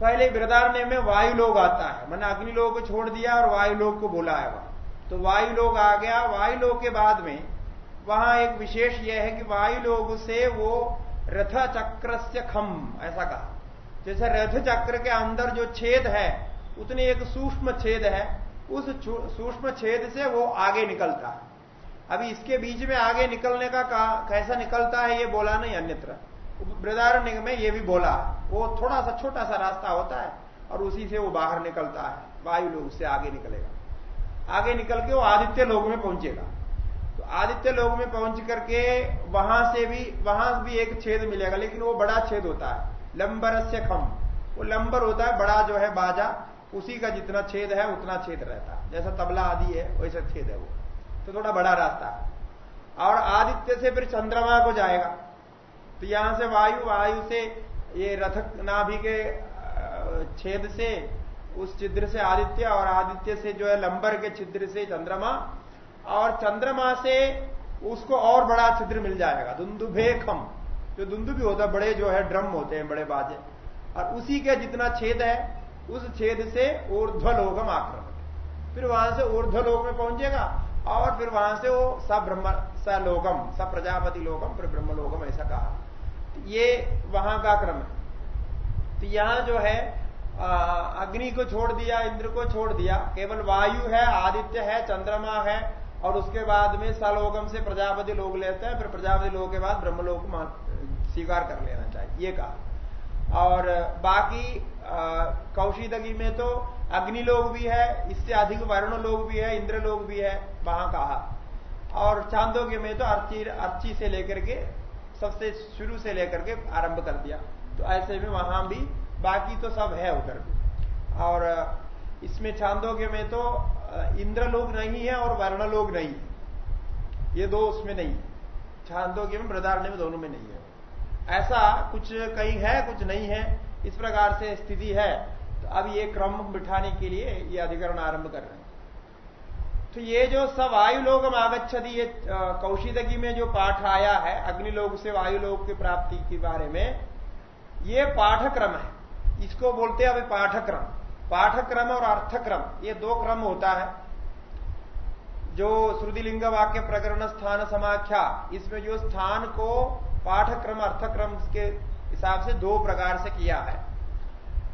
Speaker 1: पहले वृदारण्य में वायु लोग आता है। मैंने अग्नि लोग को छोड़ दिया और वायु लोग को बोला है वहाँ। तो वायु लोग आ गया। वायु लोग के बाद में वहाँ एक विशेष यह है कि वायु लोग से वो रथ चक्र से खम ऐसा कहा। जैसे रथ चक्र के अंदर जो छेद है, उतनी एक सूक्ष्म छेद है, उस सूक्ष्म छेद से वो आगे निकलता है। अभी इसके बीच में आगे निकलने का कैसा निकलता है, ये बोला नहीं अन्यत्र। वृदारण्य में ये भी बोला वो थोड़ा सा छोटा सा रास्ता होता है और उसी से वो बाहर निकलता है। वायु लोग से आगे निकलेगा। आगे निकल के वो आदित्य लोग में पहुंचेगा। तो आदित्य लोग में पहुँच करके वहाँ से भी, वहाँ भी एक छेद मिलेगा, लेकिन वो बड़ा छेद होता है। लंबर से खम। वो लंबर होता है, बड़ा जो है बाजा, उसी का जितना छेद है, उतना छेद रहता है। जैसा तबला आदि है, वैसा छेद है वो। तो थोड़ा बड़ा रास्ता और आदित्य से फिर चंद्रमा को जाएगा। तो यहाँ से वायु वायु से ये रथ नाभि के छेद से, उस छिद्र से आदित्य और आदित्य से जो है लंबर के छिद्र से चंद्रमा। और चंद्रमा से उसको और बड़ा छिद्र मिल जाएगा। दुंदुभे खम। जो दुंदु भी होता है, बड़े जो है, ड्रम होते हैं, बड़े बाजे। और उसी का जितना छेद है, उस छेद से ऊर्ध्वलोकम आक्रमण। फिर वहाँ से ऊर्ध्वलोक में पहुंचेगा, और फिर वहाँ से वो सब ब्रह्म स लोकम स प्रजापति लोकम फिर ब्रह्म लोकम ऐसा कहा। तो ये वहाँ का क्रम है। तो यहाँ जो है अग्नि को छोड़ दिया, इंद्र को छोड़ दिया। केवल वायु है, आदित्य है, चंद्रमा है, और उसके बाद में सलोकम से प्रजापति लोग लेते हैं, फिर प्रजापति लोग के बाद ब्रह्मलोक स्वीकार कर लेना चाहिए, ये कहा। और बाकी कौशिदगी में तो अग्नि लोग भी है, इससे अधिक वर्ण लोग भी है, इंद्र लोग भी है, वहाँ कहा। और चांदोग्य में तो अर्ची अर्ची से लेकर के, सबसे शुरू से लेकर के आरंभ कर दिया। तो ऐसे में वहाँ भी बाकी तो सब है उधर भी। और, इसमें चांदोग्य में तो इंद्र लोग नहीं है और वर्ण लोग नहीं है। ये दो उसमें नहीं है। छांदोग्य में, बृदारण्य में दोनों में नहीं है। ऐसा कुछ कहीं है, कुछ नहीं है, इस प्रकार से स्थिति है। तो अब ये क्रम बिठाने के लिए ये अधिकरण आरंभ कर रहे हैं। तो ये जो सब लोग हम आगच्छति, ये कौशिदगी में जो पाठ आया है, अग्निलोक से वायुलोक की प्राप्ति के बारे में, ये पाठक्रम है। इसको बोलते हैं अभी पाठक्रम पाठक्रम और अर्थक्रम, ये दो क्रम होता है। जो श्रुतिलिंग वाक्य प्रकरण, स्थान, समाख्या, इसमें जो स्थान को पाठक्रम अर्थक्रम के हिसाब से दो प्रकार से किया है।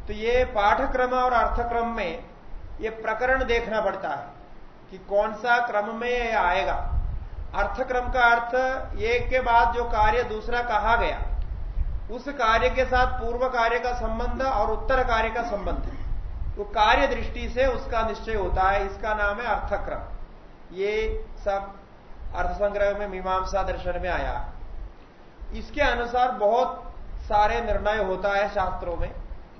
Speaker 1: तो ये पाठक्रम और अर्थक्रम में ये प्रकरण देखना पड़ता है कि कौन सा क्रम में ये आएगा। अर्थक्रम का अर्थ एक के बाद जो कार्य दूसरा कहा गया, उस कार्य के साथ पूर्व कार्य का संबंध और उत्तर कार्य का संबंध। है तो कार्य दृष्टि से उसका निश्चय होता है, इसका नाम है अर्थक्रम। ये सब अर्थ संग्रह में, मीमांसा दर्शन में आया। इसके अनुसार बहुत सारे निर्णय होता है शास्त्रों में,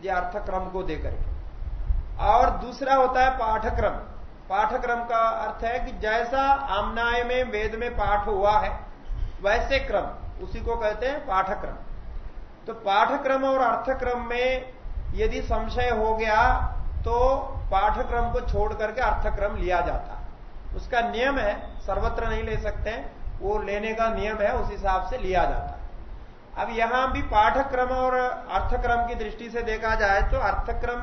Speaker 1: ये अर्थक्रम को देकर और दूसरा होता है पाठक्रम। पाठक्रम का अर्थ है कि जैसा आमनाय में, वेद में पाठ हुआ है, वैसे क्रम, उसी को कहते हैं पाठक्रम। तो पाठक्रम और अर्थक्रम में यदि संशय हो गया तो पाठक्रम को छोड़ करके अर्थक्रम लिया जाता। उसका नियम है, सर्वत्र नहीं ले सकते, वो लेने का नियम है, उस हिसाब से लिया जाता। अब यहाँ भी पाठक्रम और अर्थक्रम की दृष्टि से देखा जाए तो अर्थक्रम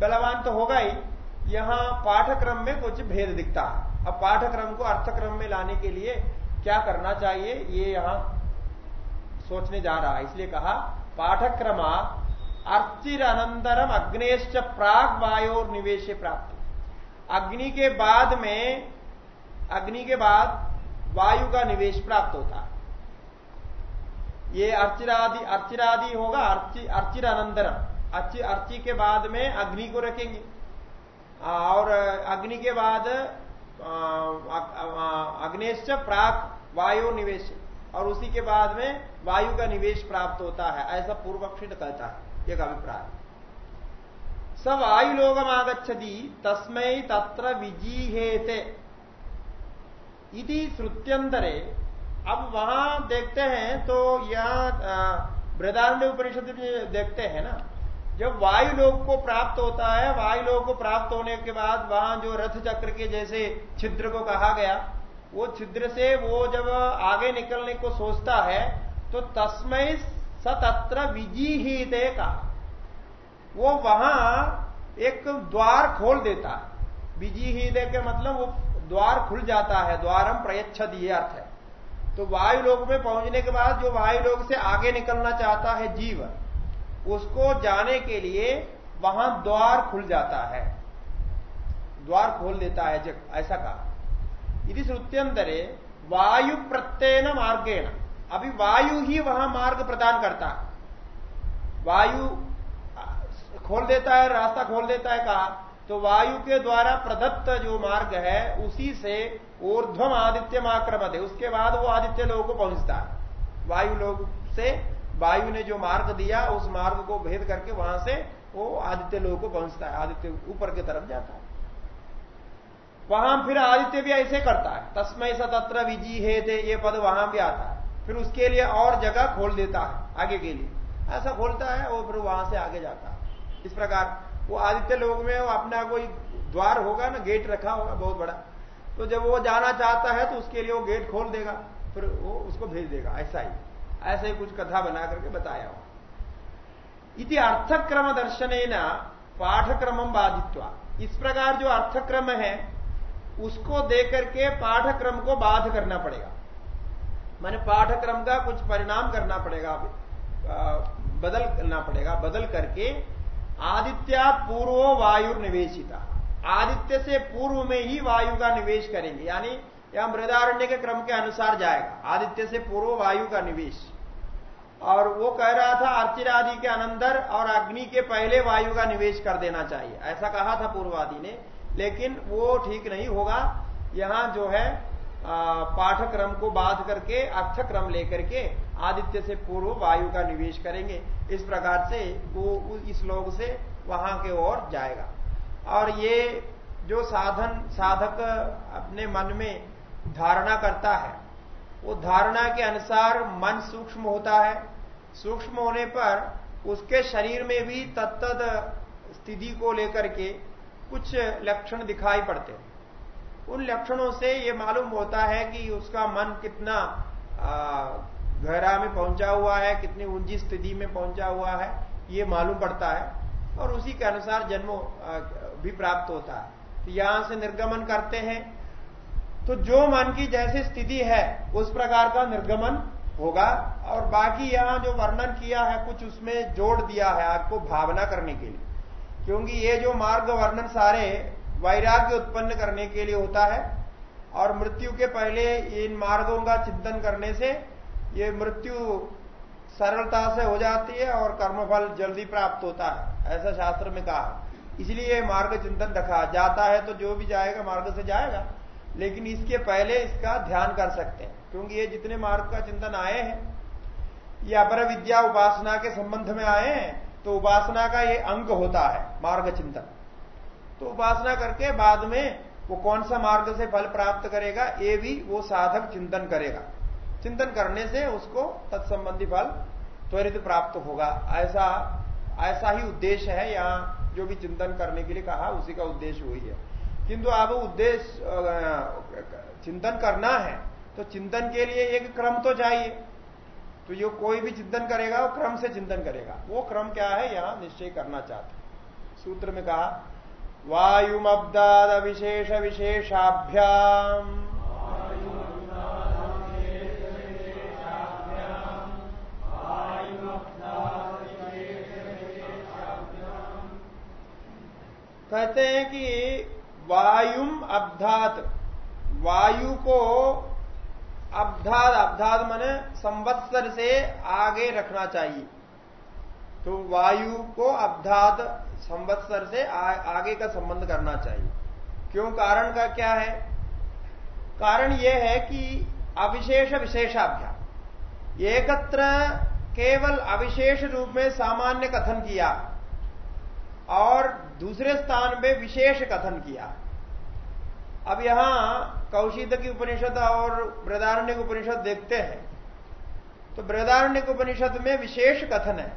Speaker 1: बलवान तो होगा ही। यहाँ पाठक्रम में कुछ भेद दिखता है। अब पाठक्रम को अर्थक्रम में लाने के लिए क्या करना चाहिए, ये यहाँ सोचने जा रहा है। इसलिए कहा पाठक्रमा अर्थिर अनंतरम अग्नेश्च प्राग वायोर निवेश प्राप्त। अग्नि के बाद में, अग्नि के बाद वायु का निवेश प्राप्त होता। है ये अर्चिरादि अर्चिरादि होगा, अर्चि अर्चिर अनंतरम अर्चि, अर्ची के बाद में अग्नि को रखेंगे। और अग्नि के बाद अग्नेश्च प्राक वायु निवेश। और उसी के बाद में वायु का निवेश प्राप्त होता है। ऐसा पूर्व पक्षी कहता है। एक अभिप्राय। सब आयुलोकम आगछति तस्मय तत्र विजीहेते। इति श्रुत्यंतरे अब वहाँ देखते हैं तो यहाँ बृदारण्य उपनिषद देखते हैं ना। जब वायु लोग को प्राप्त होता है वायु लोग को प्राप्त होने के बाद वहाँ जो रथ चक्र के जैसे छिद्र को कहा गया, वो छिद्र से वो जब आगे निकलने को सोचता है तो तस्मय सतत्र विजीहित का। वो वहाँ एक द्वार खोल देता। है विजीहित के मतलब वो द्वार खुल जाता है, द्वारम प्रयच्छद ये अर्थ है। तो वायु लोक में पहुँचने के बाद जो वायु लोक से आगे निकलना चाहता है जीव, उसको जाने के लिए वहाँ द्वार खुल जाता है। द्वार खोल देता है जग, ऐसा कहा। यदि श्रुत्यंतरे वायु प्रत्ययन मार्गेण। अभी वायु ही वहाँ मार्ग प्रदान करता है। वायु खोल देता है, रास्ता खोल देता है कहा। तो वायु के द्वारा प्रदत्त जो मार्ग है, उसी से ऊर्ध्वम आदित्य आक्रमत। है उसके बाद वो आदित्य लोग को पहुँचता है। वायु लोग से वायु ने जो मार्ग दिया, उस मार्ग को भेद करके वहाँ से वो आदित्य लोग को पहुँचता है। आदित्य ऊपर की तरफ़ जाता है। वहाँ फिर आदित्य भी ऐसे करता है। तस्मय स तत्र विजी हे थे ये पद वहाँ भी आता है। फिर उसके लिए और जगह खोल देता है, आगे के लिए। ऐसा खोलता है, वो फिर वहाँ से आगे जाता है। इस प्रकार वो आदित्य लोग में वो अपना कोई द्वार होगा ना, गेट रखा होगा, बहुत बड़ा। तो जब वो जाना चाहता है तो उसके लिए वो गेट खोल देगा, फिर वो उसको भेज देगा, ऐसा ही। ऐसे ही कुछ कथा बना करके बताया हो इति अर्थक्रम दर्शन पाठक्रम बाधित्वा। इस प्रकार जो अर्थक्रम है, उसको देकर के पाठक्रम को बाध करना पड़ेगा। मैंने पाठक्रम का कुछ परिणाम करना पड़ेगा बदल करना पड़ेगा, बदल करके आदित्या पूर्व वायु निवेशिता आदित्य से पूर्व में ही वायु का निवेश करेंगे। यानी या मृदारण्य के क्रम के अनुसार जाएगा। आदित्य से पूर्व वायु का निवेश। और वो कह रहा था, अर्चिरादि के अनंतर और अग्नि के पहले वायु का निवेश कर देना चाहिए। ऐसा कहा था पूर्वादि ने। लेकिन वो ठीक नहीं होगा। यहाँ जो है पाठक्रम को बाध करके, अर्थक्रम लेकर के आदित्य से पूर्व वायु का निवेश करेंगे। इस प्रकार से वो इस लोग से वहाँ के ओर जाएगा। और ये जो साधन, साधक अपने मन में धारणा करता है, वो धारणा के अनुसार मन सूक्ष्म होता है। सूक्ष्म होने पर उसके शरीर में भी तत्त स्थिति को लेकर के कुछ लक्षण दिखाई पड़ते हैं। उन लक्षणों से ये मालूम होता है कि उसका मन कितना गहरा में पहुँचा हुआ है, कितनी ऊँची स्थिति में पहुँचा हुआ है, ये मालूम पड़ता है। और उसी के अनुसार जन्म भी प्राप्त होता है। तो यहाँ से निर्गमन करते हैं। तो जो मन की जैसी स्थिति है, उस प्रकार का निर्गमन होगा। और बाकी यहाँ जो वर्णन किया है, कुछ उसमें जोड़ दिया है आपको भावना करने के लिए। क्योंकि ये जो मार्ग वर्णन सारे वैराग्य उत्पन्न करने के लिए होता है। और मृत्यु के पहले इन मार्गों का चिंतन करने से ये मृत्यु सरलता से हो जाती है और कर्मफल जल्दी प्राप्त होता है, ऐसा शास्त्र में कहा। इसलिए मार्ग चिंतन रखा। जाता है तो जो भी जाएगा, मार्ग से जाएगा। लेकिन इसके पहले इसका ध्यान कर सकते हैं। क्योंकि ये जितने मार्ग का चिंतन आए हैं, ये अपर विद्या उपासना के संबंध में आए हैं तो उपासना का ये अंग होता है, मार्ग चिंतन। तो उपासना करके बाद में वो कौन सा मार्ग से फल प्राप्त करेगा, ये भी वो साधक चिंतन करेगा। चिंतन करने से उसको तत्संबंधी फल त्वरित प्राप्त होगा। ऐसा ऐसा ही उद्देश्य है यहाँ जो भी चिंतन करने के लिए कहा, उसी का उद्देश्य वही है। किंतु अब उद्देश्य चिंतन करना है तो चिंतन के लिए एक क्रम तो चाहिए। तो जो कोई भी चिंतन करेगा, वो क्रम से चिंतन करेगा। वो क्रम क्या है? यहाँ निश्चय करना चाहते सूत्र में कहा वायुमब्दाद विशेष विशेषाभ्याम कहते हैं कि वायुम अब्धात। वायु को अब्धात अब्धात मन संवत्सर से आगे रखना चाहिए। तो वायु को अब्धात संवत्सर से आ, आगे का संबंध करना चाहिए। क्यों? कारण का क्या है? कारण यह है कि अविशेष विशेषाभ्याम। एकत्र केवल अविशेष रूप में सामान्य कथन किया और दूसरे स्थान में विशेष कथन किया। अब यहाँ कौशिद की उपनिषद और बृदारण्य उपनिषद देखते हैं। तो बृदारण्य उपनिषद में विशेष कथन है।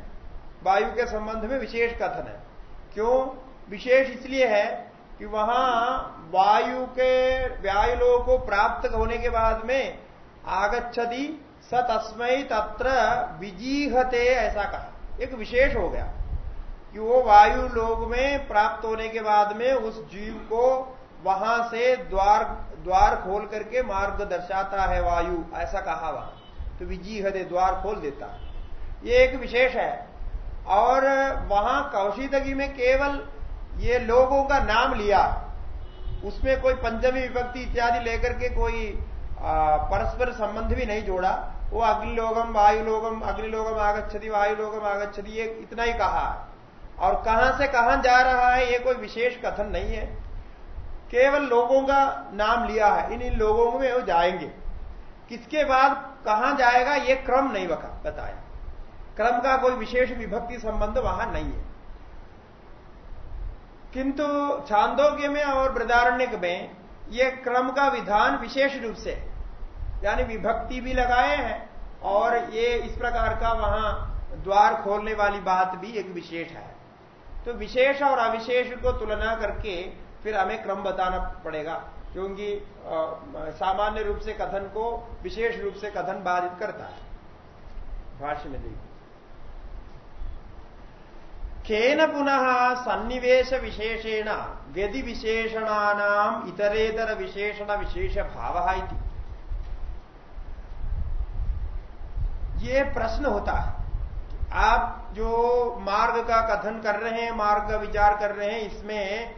Speaker 1: वायु के संबंध में विशेष कथन है। क्यों? विशेष इसलिए है कि वहाँ वायु के व्यायुलों को प्राप्त होने के बाद में आगच्छति स तस्मय तत्र विजीहते, ऐसा कहा। एक विशेष हो गया। कि वो वायु लोग में प्राप्त होने के बाद में उस जीव को वहाँ से द्वार द्वार खोल करके मार्ग दर्शाता है वायु, ऐसा कहा वहाँ। तो विजीहते द्वार खोल देता। है ये एक विशेष है। और वहाँ कौशिदगी में केवल ये लोगों का नाम लिया। उसमें कोई पंचमी विभक्ति इत्यादि लेकर के कोई परस्पर संबंध भी नहीं जोड़ा। वो अग्निलोगम वायुलोगम अग्निलोगम आगच्छति वायुलोगम आगच्छति, ये इतना ही कहा। और कहाँ से कहाँ जा रहा है, ये कोई विशेष कथन नहीं है। केवल लोगों का नाम लिया है, इन इन लोगों में वो जाएँगे। किसके बाद कहाँ जाएगा, ये क्रम नहीं बताया। क्रम का कोई विशेष विभक्ति संबंध वहाँ नहीं है। किंतु छांदोग्य में और वृदारण्य में ये क्रम का विधान विशेष रूप से, यानी विभक्ति भी लगाए हैं, और ये इस प्रकार का वहाँ द्वार खोलने वाली बात भी एक विशेष है। तो विशेष और अविशेष को तुलना करके फिर हमें क्रम बताना पड़ेगा, क्योंकि सामान्य रूप से कथन को विशेष रूप से कथन बाधित करता है। भाष्य में देखिए। केन पुनः सन्निवेश विशेषेण व्यधि विशेषणानाम इतरेतर विशेषण विशेष भाव ये प्रश्न होता है। आप जो मार्ग का कथन कर रहे हैं, मार्ग का विचार कर रहे हैं, इसमें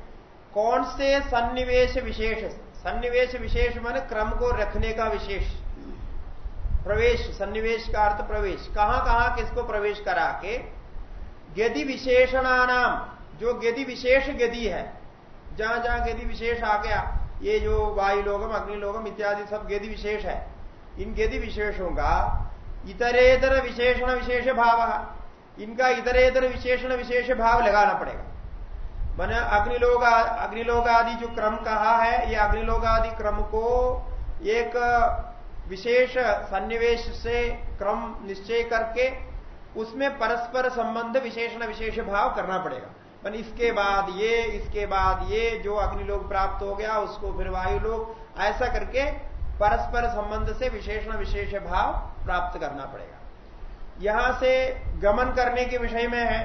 Speaker 1: कौन से सन्निवेश विशेष सन्निवेश विशेष मान क्रम को रखने का विशेष? प्रवेश, सन्निवेश का अर्थ प्रवेश। कहाँ कहाँ किसको प्रवेश करा के? गति विशेषणानाम, जो गति विशेष गति है, जहाँ जहाँ गति विशेष आ गया, ये जो वायु लोगम अग्निलोगम इत्यादि सब गदि विशेष है, इन गति विशेषों का इतरेतर विशेषण विशेष भाव इनका इतरेतर विशेषण विशेष भाव लगाना पड़ेगा। मैंने अग्निलोक अग्निलोक आदि जो क्रम कहा है, ये अग्निलोक आदि क्रम को एक विशेष सन्निवेश से क्रम निश्चय करके उसमें परस्पर संबंध विशेषण विशेष भाव करना पड़ेगा। मन इसके बाद ये, इसके बाद ये, जो अग्निलोक प्राप्त हो गया, उसको फिर वायु लोग ऐसा करके परस्पर संबंध से विशेषण विशेष भाव प्राप्त करना पड़ेगा। यहाँ से गमन करने के विषय में है,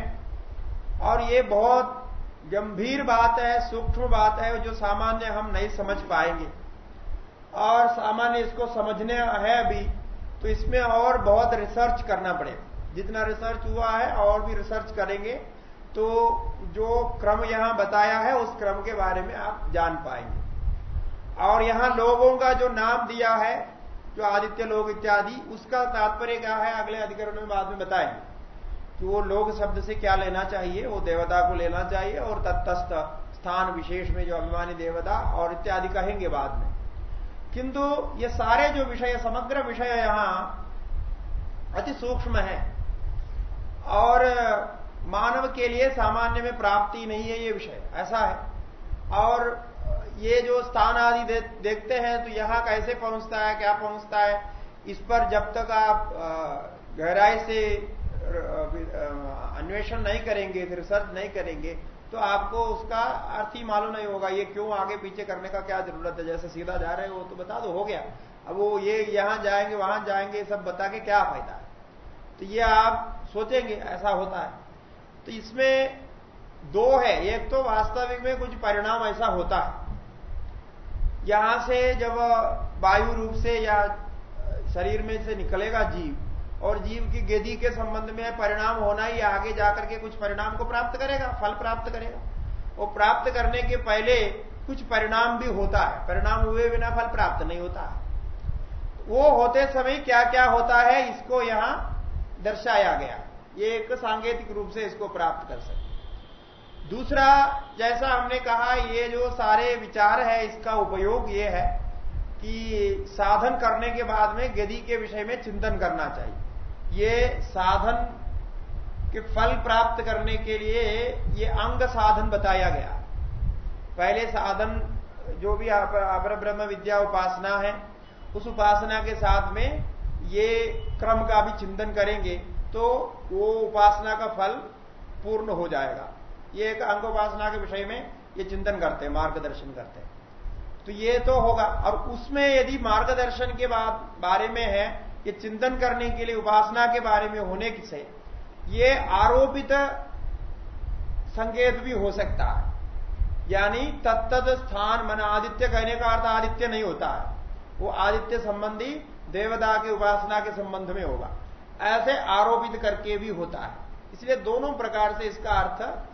Speaker 1: और ये बहुत गंभीर बात है, सूक्ष्म बात है, जो सामान्य हम नहीं समझ पाएँगे। और सामान्य इसको समझने है अभी तो इसमें और बहुत रिसर्च करना पड़ेगा। जितना रिसर्च हुआ है, और भी रिसर्च करेंगे तो जो क्रम यहाँ बताया है, उस क्रम के बारे में आप जान पाएँगे। और यहाँ लोगों का जो नाम दिया है, जो आदित्य लोग इत्यादि, उसका तात्पर्य क्या है? अगले अधिकरण में बाद में बताएँगे कि वो लोग शब्द से क्या लेना चाहिए, वो देवता को लेना चाहिए और तत्स्थ स्थान विशेष में जो अभिमानी देवता और इत्यादि कहेंगे बाद में। किंतु ये सारे जो विषय, समग्र विषय यहाँ अति सूक्ष्म है और मानव के लिए सामान्य में प्राप्ति नहीं है ये विषय, ऐसा है। और ये जो स्थान आदि दे, देखते हैं तो यहाँ कैसे पहुँचता है क्या पहुँचता है इस पर जब तक आप गहराई से अन्वेषण नहीं करेंगे रिसर्च नहीं करेंगे तो आपको उसका अर्थ ही मालूम नहीं होगा ये क्यों आगे पीछे करने का क्या ज़रूरत है जैसे सीधा जा रहे हो तो बता दो हो गया। अब वो ये यहाँ जाएँगे वहाँ जाएँगे सब बता के क्या फ़ायदा है? तो ये आप सोचेंगे ऐसा होता है। तो इसमें दो है एक तो वास्तविक में कुछ परिणाम ऐसा होता है। यहाँ से जब वायु रूप से या शरीर में से निकलेगा जीव, और जीव की गेदी के संबंध में परिणाम होना ही आगे जाकर के कुछ परिणाम को प्राप्त करेगा, फल प्राप्त करेगा। वो प्राप्त करने के पहले कुछ परिणाम भी होता है। परिणाम हुए बिना फल प्राप्त नहीं होता वो होते समय क्या क्या होता है, इसको यहाँ दर्शाया गया। ये एक सांकेतिक रूप से इसको प्राप्त कर सकते दूसरा, जैसा हमने कहा, ये जो सारे विचार है, इसका उपयोग ये है कि साधन करने के बाद में गति के विषय में चिंतन करना चाहिए। ये साधन के फल प्राप्त करने के लिए ये अंग साधन बताया गया। पहले साधन, जो भी अपर ब्रह्म विद्या उपासना है, उस उपासना के साथ में ये क्रम का भी चिंतन करेंगे तो वो उपासना का फल पूर्ण हो जाएगा। ये एक अंग उपासना के विषय में ये चिंतन करते हैं, मार्गदर्शन करते हैं। तो ये तो होगा। और उसमें यदि मार्गदर्शन के बाद, बारे में है, ये चिंतन करने के लिए, उपासना के बारे में होने से, ये आरोपित संकेत भी हो सकता है। यानी तत्त स्थान मन आदित्य कहने का अर्थ आदित्य नहीं होता है। वो आदित्य संबंधी देवता के उपासना के संबंध में होगा। ऐसे आरोपित करके भी होता है। इसलिए दोनों प्रकार से इसका अर्थ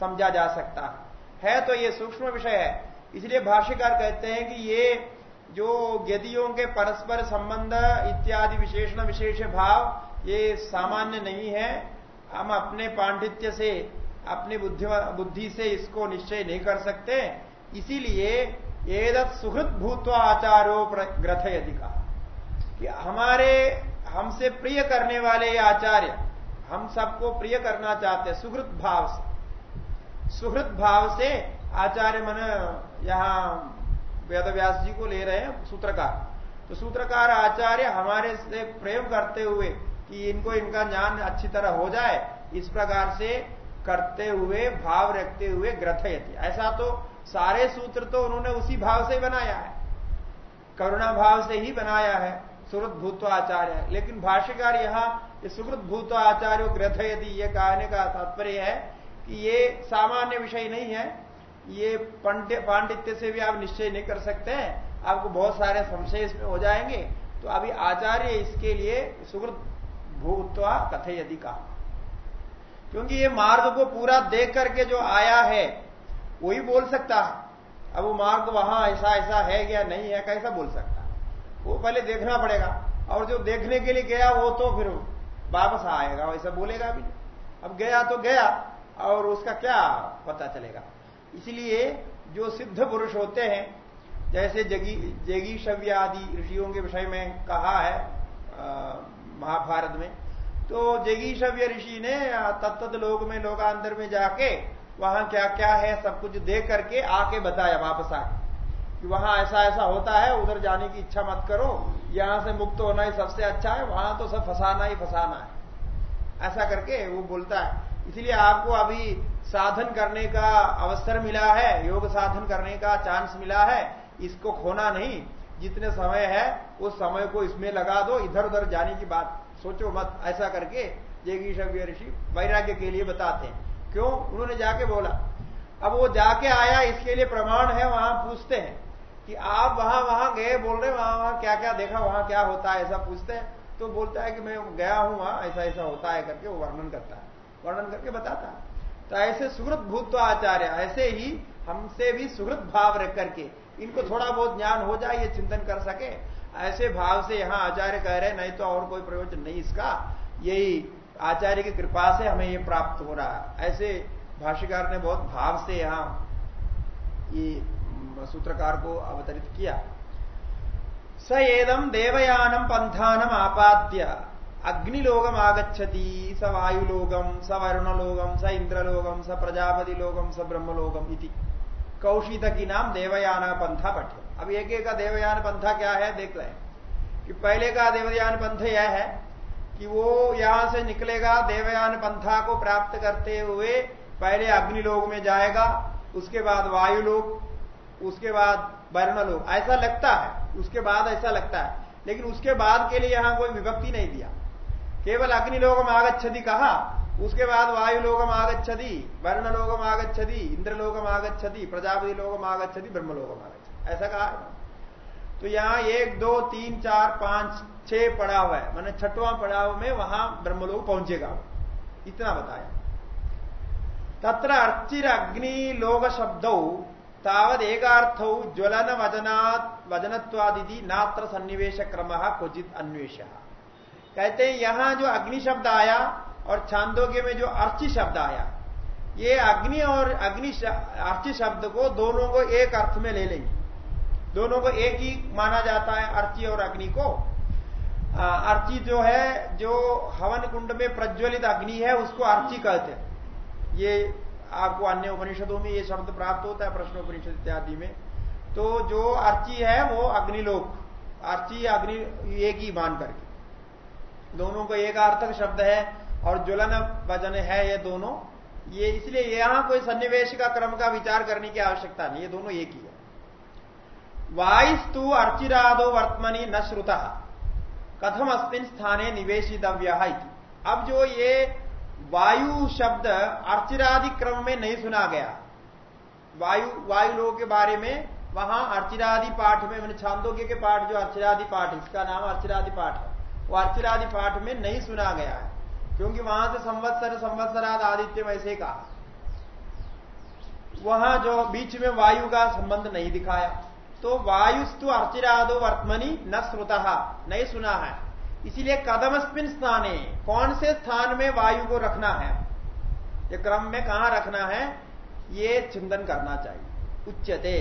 Speaker 1: समझा जा सकता है। तो ये सूक्ष्म विषय है। इसलिए भाष्यकार कहते हैं कि ये जो गदियों के परस्पर संबंध, इत्यादि विशेषण विशेष भाव, ये सामान्य नहीं है। हम अपने पांडित्य से, अपनी बुद्धि बुद्धि से इसको निश्चय नहीं कर सकते। इसीलिए एदत सुहृत भूत्व आचारो यदि कहा। कि हमारे, हमसे प्रिय करने वाले आचार्य, हम सबको प्रिय करना चाहते हैं, सुहृत भाव से। सुहृत भाव से आचार्य मन यहाँ वेद व्यास जी को ले रहे हैं सूत्रकार। तो सूत्रकार आचार्य हमारे से प्रेम करते हुए कि इनको इनका ज्ञान अच्छी तरह हो जाए, इस प्रकार से करते हुए, भाव रखते हुए ग्रथयति। ऐसा तो सारे सूत्र तो उन्होंने उसी भाव से बनाया है। करुणा भाव से ही बनाया है, सुहृत भूत्व आचार्य लेकिन भाष्यकार यहाँ सुहृत भूत्व आचार्य ग्रथयति, ये कहने का तात्पर्य है कि ये सामान्य विषय नहीं है, ये पांडित्य से भी आप निश्चय नहीं कर सकते हैं। आपको बहुत सारे संशय इसमें हो जाएँगे। तो अभी आचार्य इसके लिए सुकृत भूतवा कथयदि कहा। क्योंकि ये मार्ग को पूरा देख करके जो आया है वही बोल सकता है। अब वो मार्ग वहाँ ऐसा ऐसा है या नहीं है, कैसा बोल सकता वो पहले देखना पड़ेगा। और जो देखने के लिए गया, वो तो फिर वापस आएगा, वैसा बोलेगा भी। अब गया तो गया। और उसका क्या पता चलेगा। इसलिए जो सिद्ध पुरुष होते हैं, जैसे जगी जगी शव्य आदि ऋषियों के विषय में कहा है महाभारत में तो जगी शव्य ऋषि ने तत्त लोग में, लोकांतर में जाके वहाँ क्या क्या है, सब कुछ देख करके आके बताया वापस आके कि वहाँ ऐसा ऐसा होता है, उधर जाने की इच्छा मत करो, यहाँ से मुक्त होना ही सबसे अच्छा है, वहाँ तो सब फसाना ही फसाना है। ऐसा करके वो बोलता है। इसलिए आपको अभी साधन करने का अवसर मिला है, योग साधन करने का चांस मिला है, इसको खोना नहीं। जितने समय है, उस समय को इसमें लगा दो इधर उधर जाने की बात सोचो मत, ऐसा करके जयगी ऋषि वैराग्य के लिए बताते हैं। क्यों? उन्होंने जाके बोला। अब वो जाके आया, इसके लिए प्रमाण है, वहाँ पूछते हैं कि आप वहाँ वहाँ गए बोल रहे वहाँ वहाँ क्या क्या देखा, वहाँ क्या होता है, ऐसा पूछते हैं। तो बोलता है कि मैं गया हूँ वहाँ ऐसा ऐसा होता है करके वो वर्णन करता है। वर्णन करके बताता है। तो ऐसे सुहृत भूत आचार्य, ऐसे ही हमसे भी सुहृत भाव रख करके, इनको थोड़ा बहुत ज्ञान हो जाए, ये चिंतन कर सके। ऐसे भाव से यहाँ आचार्य कह रहे नहीं तो और कोई प्रयोजन नहीं इसका। यही आचार्य की कृपा से हमें ये प्राप्त हो रहा है। ऐसे भाष्यकार ने बहुत भाव से यहाँ ये सूत्रकार को अवतरित किया। स एदम देवयानम पंथानम आपाद्य अग्निलोकम आगछति स वायुलोकम, स वरुणलोकम, स इंद्रलोकम स प्रजापति लोकम स ब्रह्मलोकम इति। कौशित की नाम देवयान पंथा पठे अब एक एक का देवयान पंथा क्या है, देख लें कि पहले का देवयान पंथ यह है कि वो यहाँ से निकलेगा देवयान पंथा को प्राप्त करते हुए पहले अग्निलोक में जाएगा, उसके बाद वायुलोक, उसके बाद वर्णलोक। ऐसा लगता है, उसके बाद ऐसा लगता है। लेकिन उसके बाद के लिए यहाँ कोई विभक्ति नहीं दिया। केवल अग्निलोकम आगच्छति कहा? उसके बाद वायु लोगम आगच्छति वर्ण लोगम आगच्छति इंद्र लोगम आगच्छति प्रजापति लोगम आगच्छति ब्रह्म लोगम आगच्छति। ऐसा कहा? तो यहाँ एक, दो, तीन, चार, पाँच, छह पड़ाव है। मैंने छठवां पड़ाव में वहाँ ब्रह्मलोक पहुंचेगा। इतना बताया। तत्र अर्चिर अग्नि लोक शब्द तावद एकार्थ ज्वलन वजना वजनत्वादि नात्र सन्निवेश क्रम क्वचित अन्वेष। कहते हैं, यहाँ जो अग्नि शब्द आया और छांदोग्य में जो अर्ची शब्द आया, ये अग्नि और अग्नि अर्ची शब्द को दोनों को एक अर्थ में ले लेंगे। दोनों को एक ही माना जाता है, अर्ची और अग्नि को। अर्ची जो है, जो हवन कुंड में प्रज्वलित अग्नि है, उसको अर्ची कहते हैं। ये आपको अन्य उपनिषदों में ये शब्द प्राप्त होता है प्रश्न उपनिषद इत्यादि में। तो जो अर्ची है, वो अग्निलोक, अर्ची अग्नि एक ही मान करके। दोनों को एक अर्थक शब्द है और ज्वलन वज़न है ये दोनों। ये इसलिए यहाँ कोई सन्निवेश का क्रम का विचार करने की आवश्यकता नहीं, ये दोनों एक ही है। वायुस्तु अर्चिरादो वर्तमनी न श्रुता। कथम अस्मिन स्थाने निवेशितव्य अब जो ये वायु शब्द अर्चिरादि क्रम में नहीं सुना गया, वायु वायु लोग के बारे में, वहाँ अर्चिरादि पाठ में, मैंने छांदोग्य के पाठ, जो अर्चिरादि पाठ इसका नाम अर्चिरादि पाठ है। वो अर्चिरादि पाठ में नहीं सुना गया है, क्योंकि वहाँ से संवत्सर, संवत्सराद आदित्य वैसे कहा। वहाँ जो बीच में वायु का संबंध नहीं दिखाया। तो वायुस्तु अर्चिरादो वर्तमनी न श्रुत नहीं सुना है। इसीलिए कदमस्मिन स्थाने, कौन से स्थान में वायु को रखना है? ये क्रम में कहा रखना है? ये चिंतन करना चाहिए। उच्चते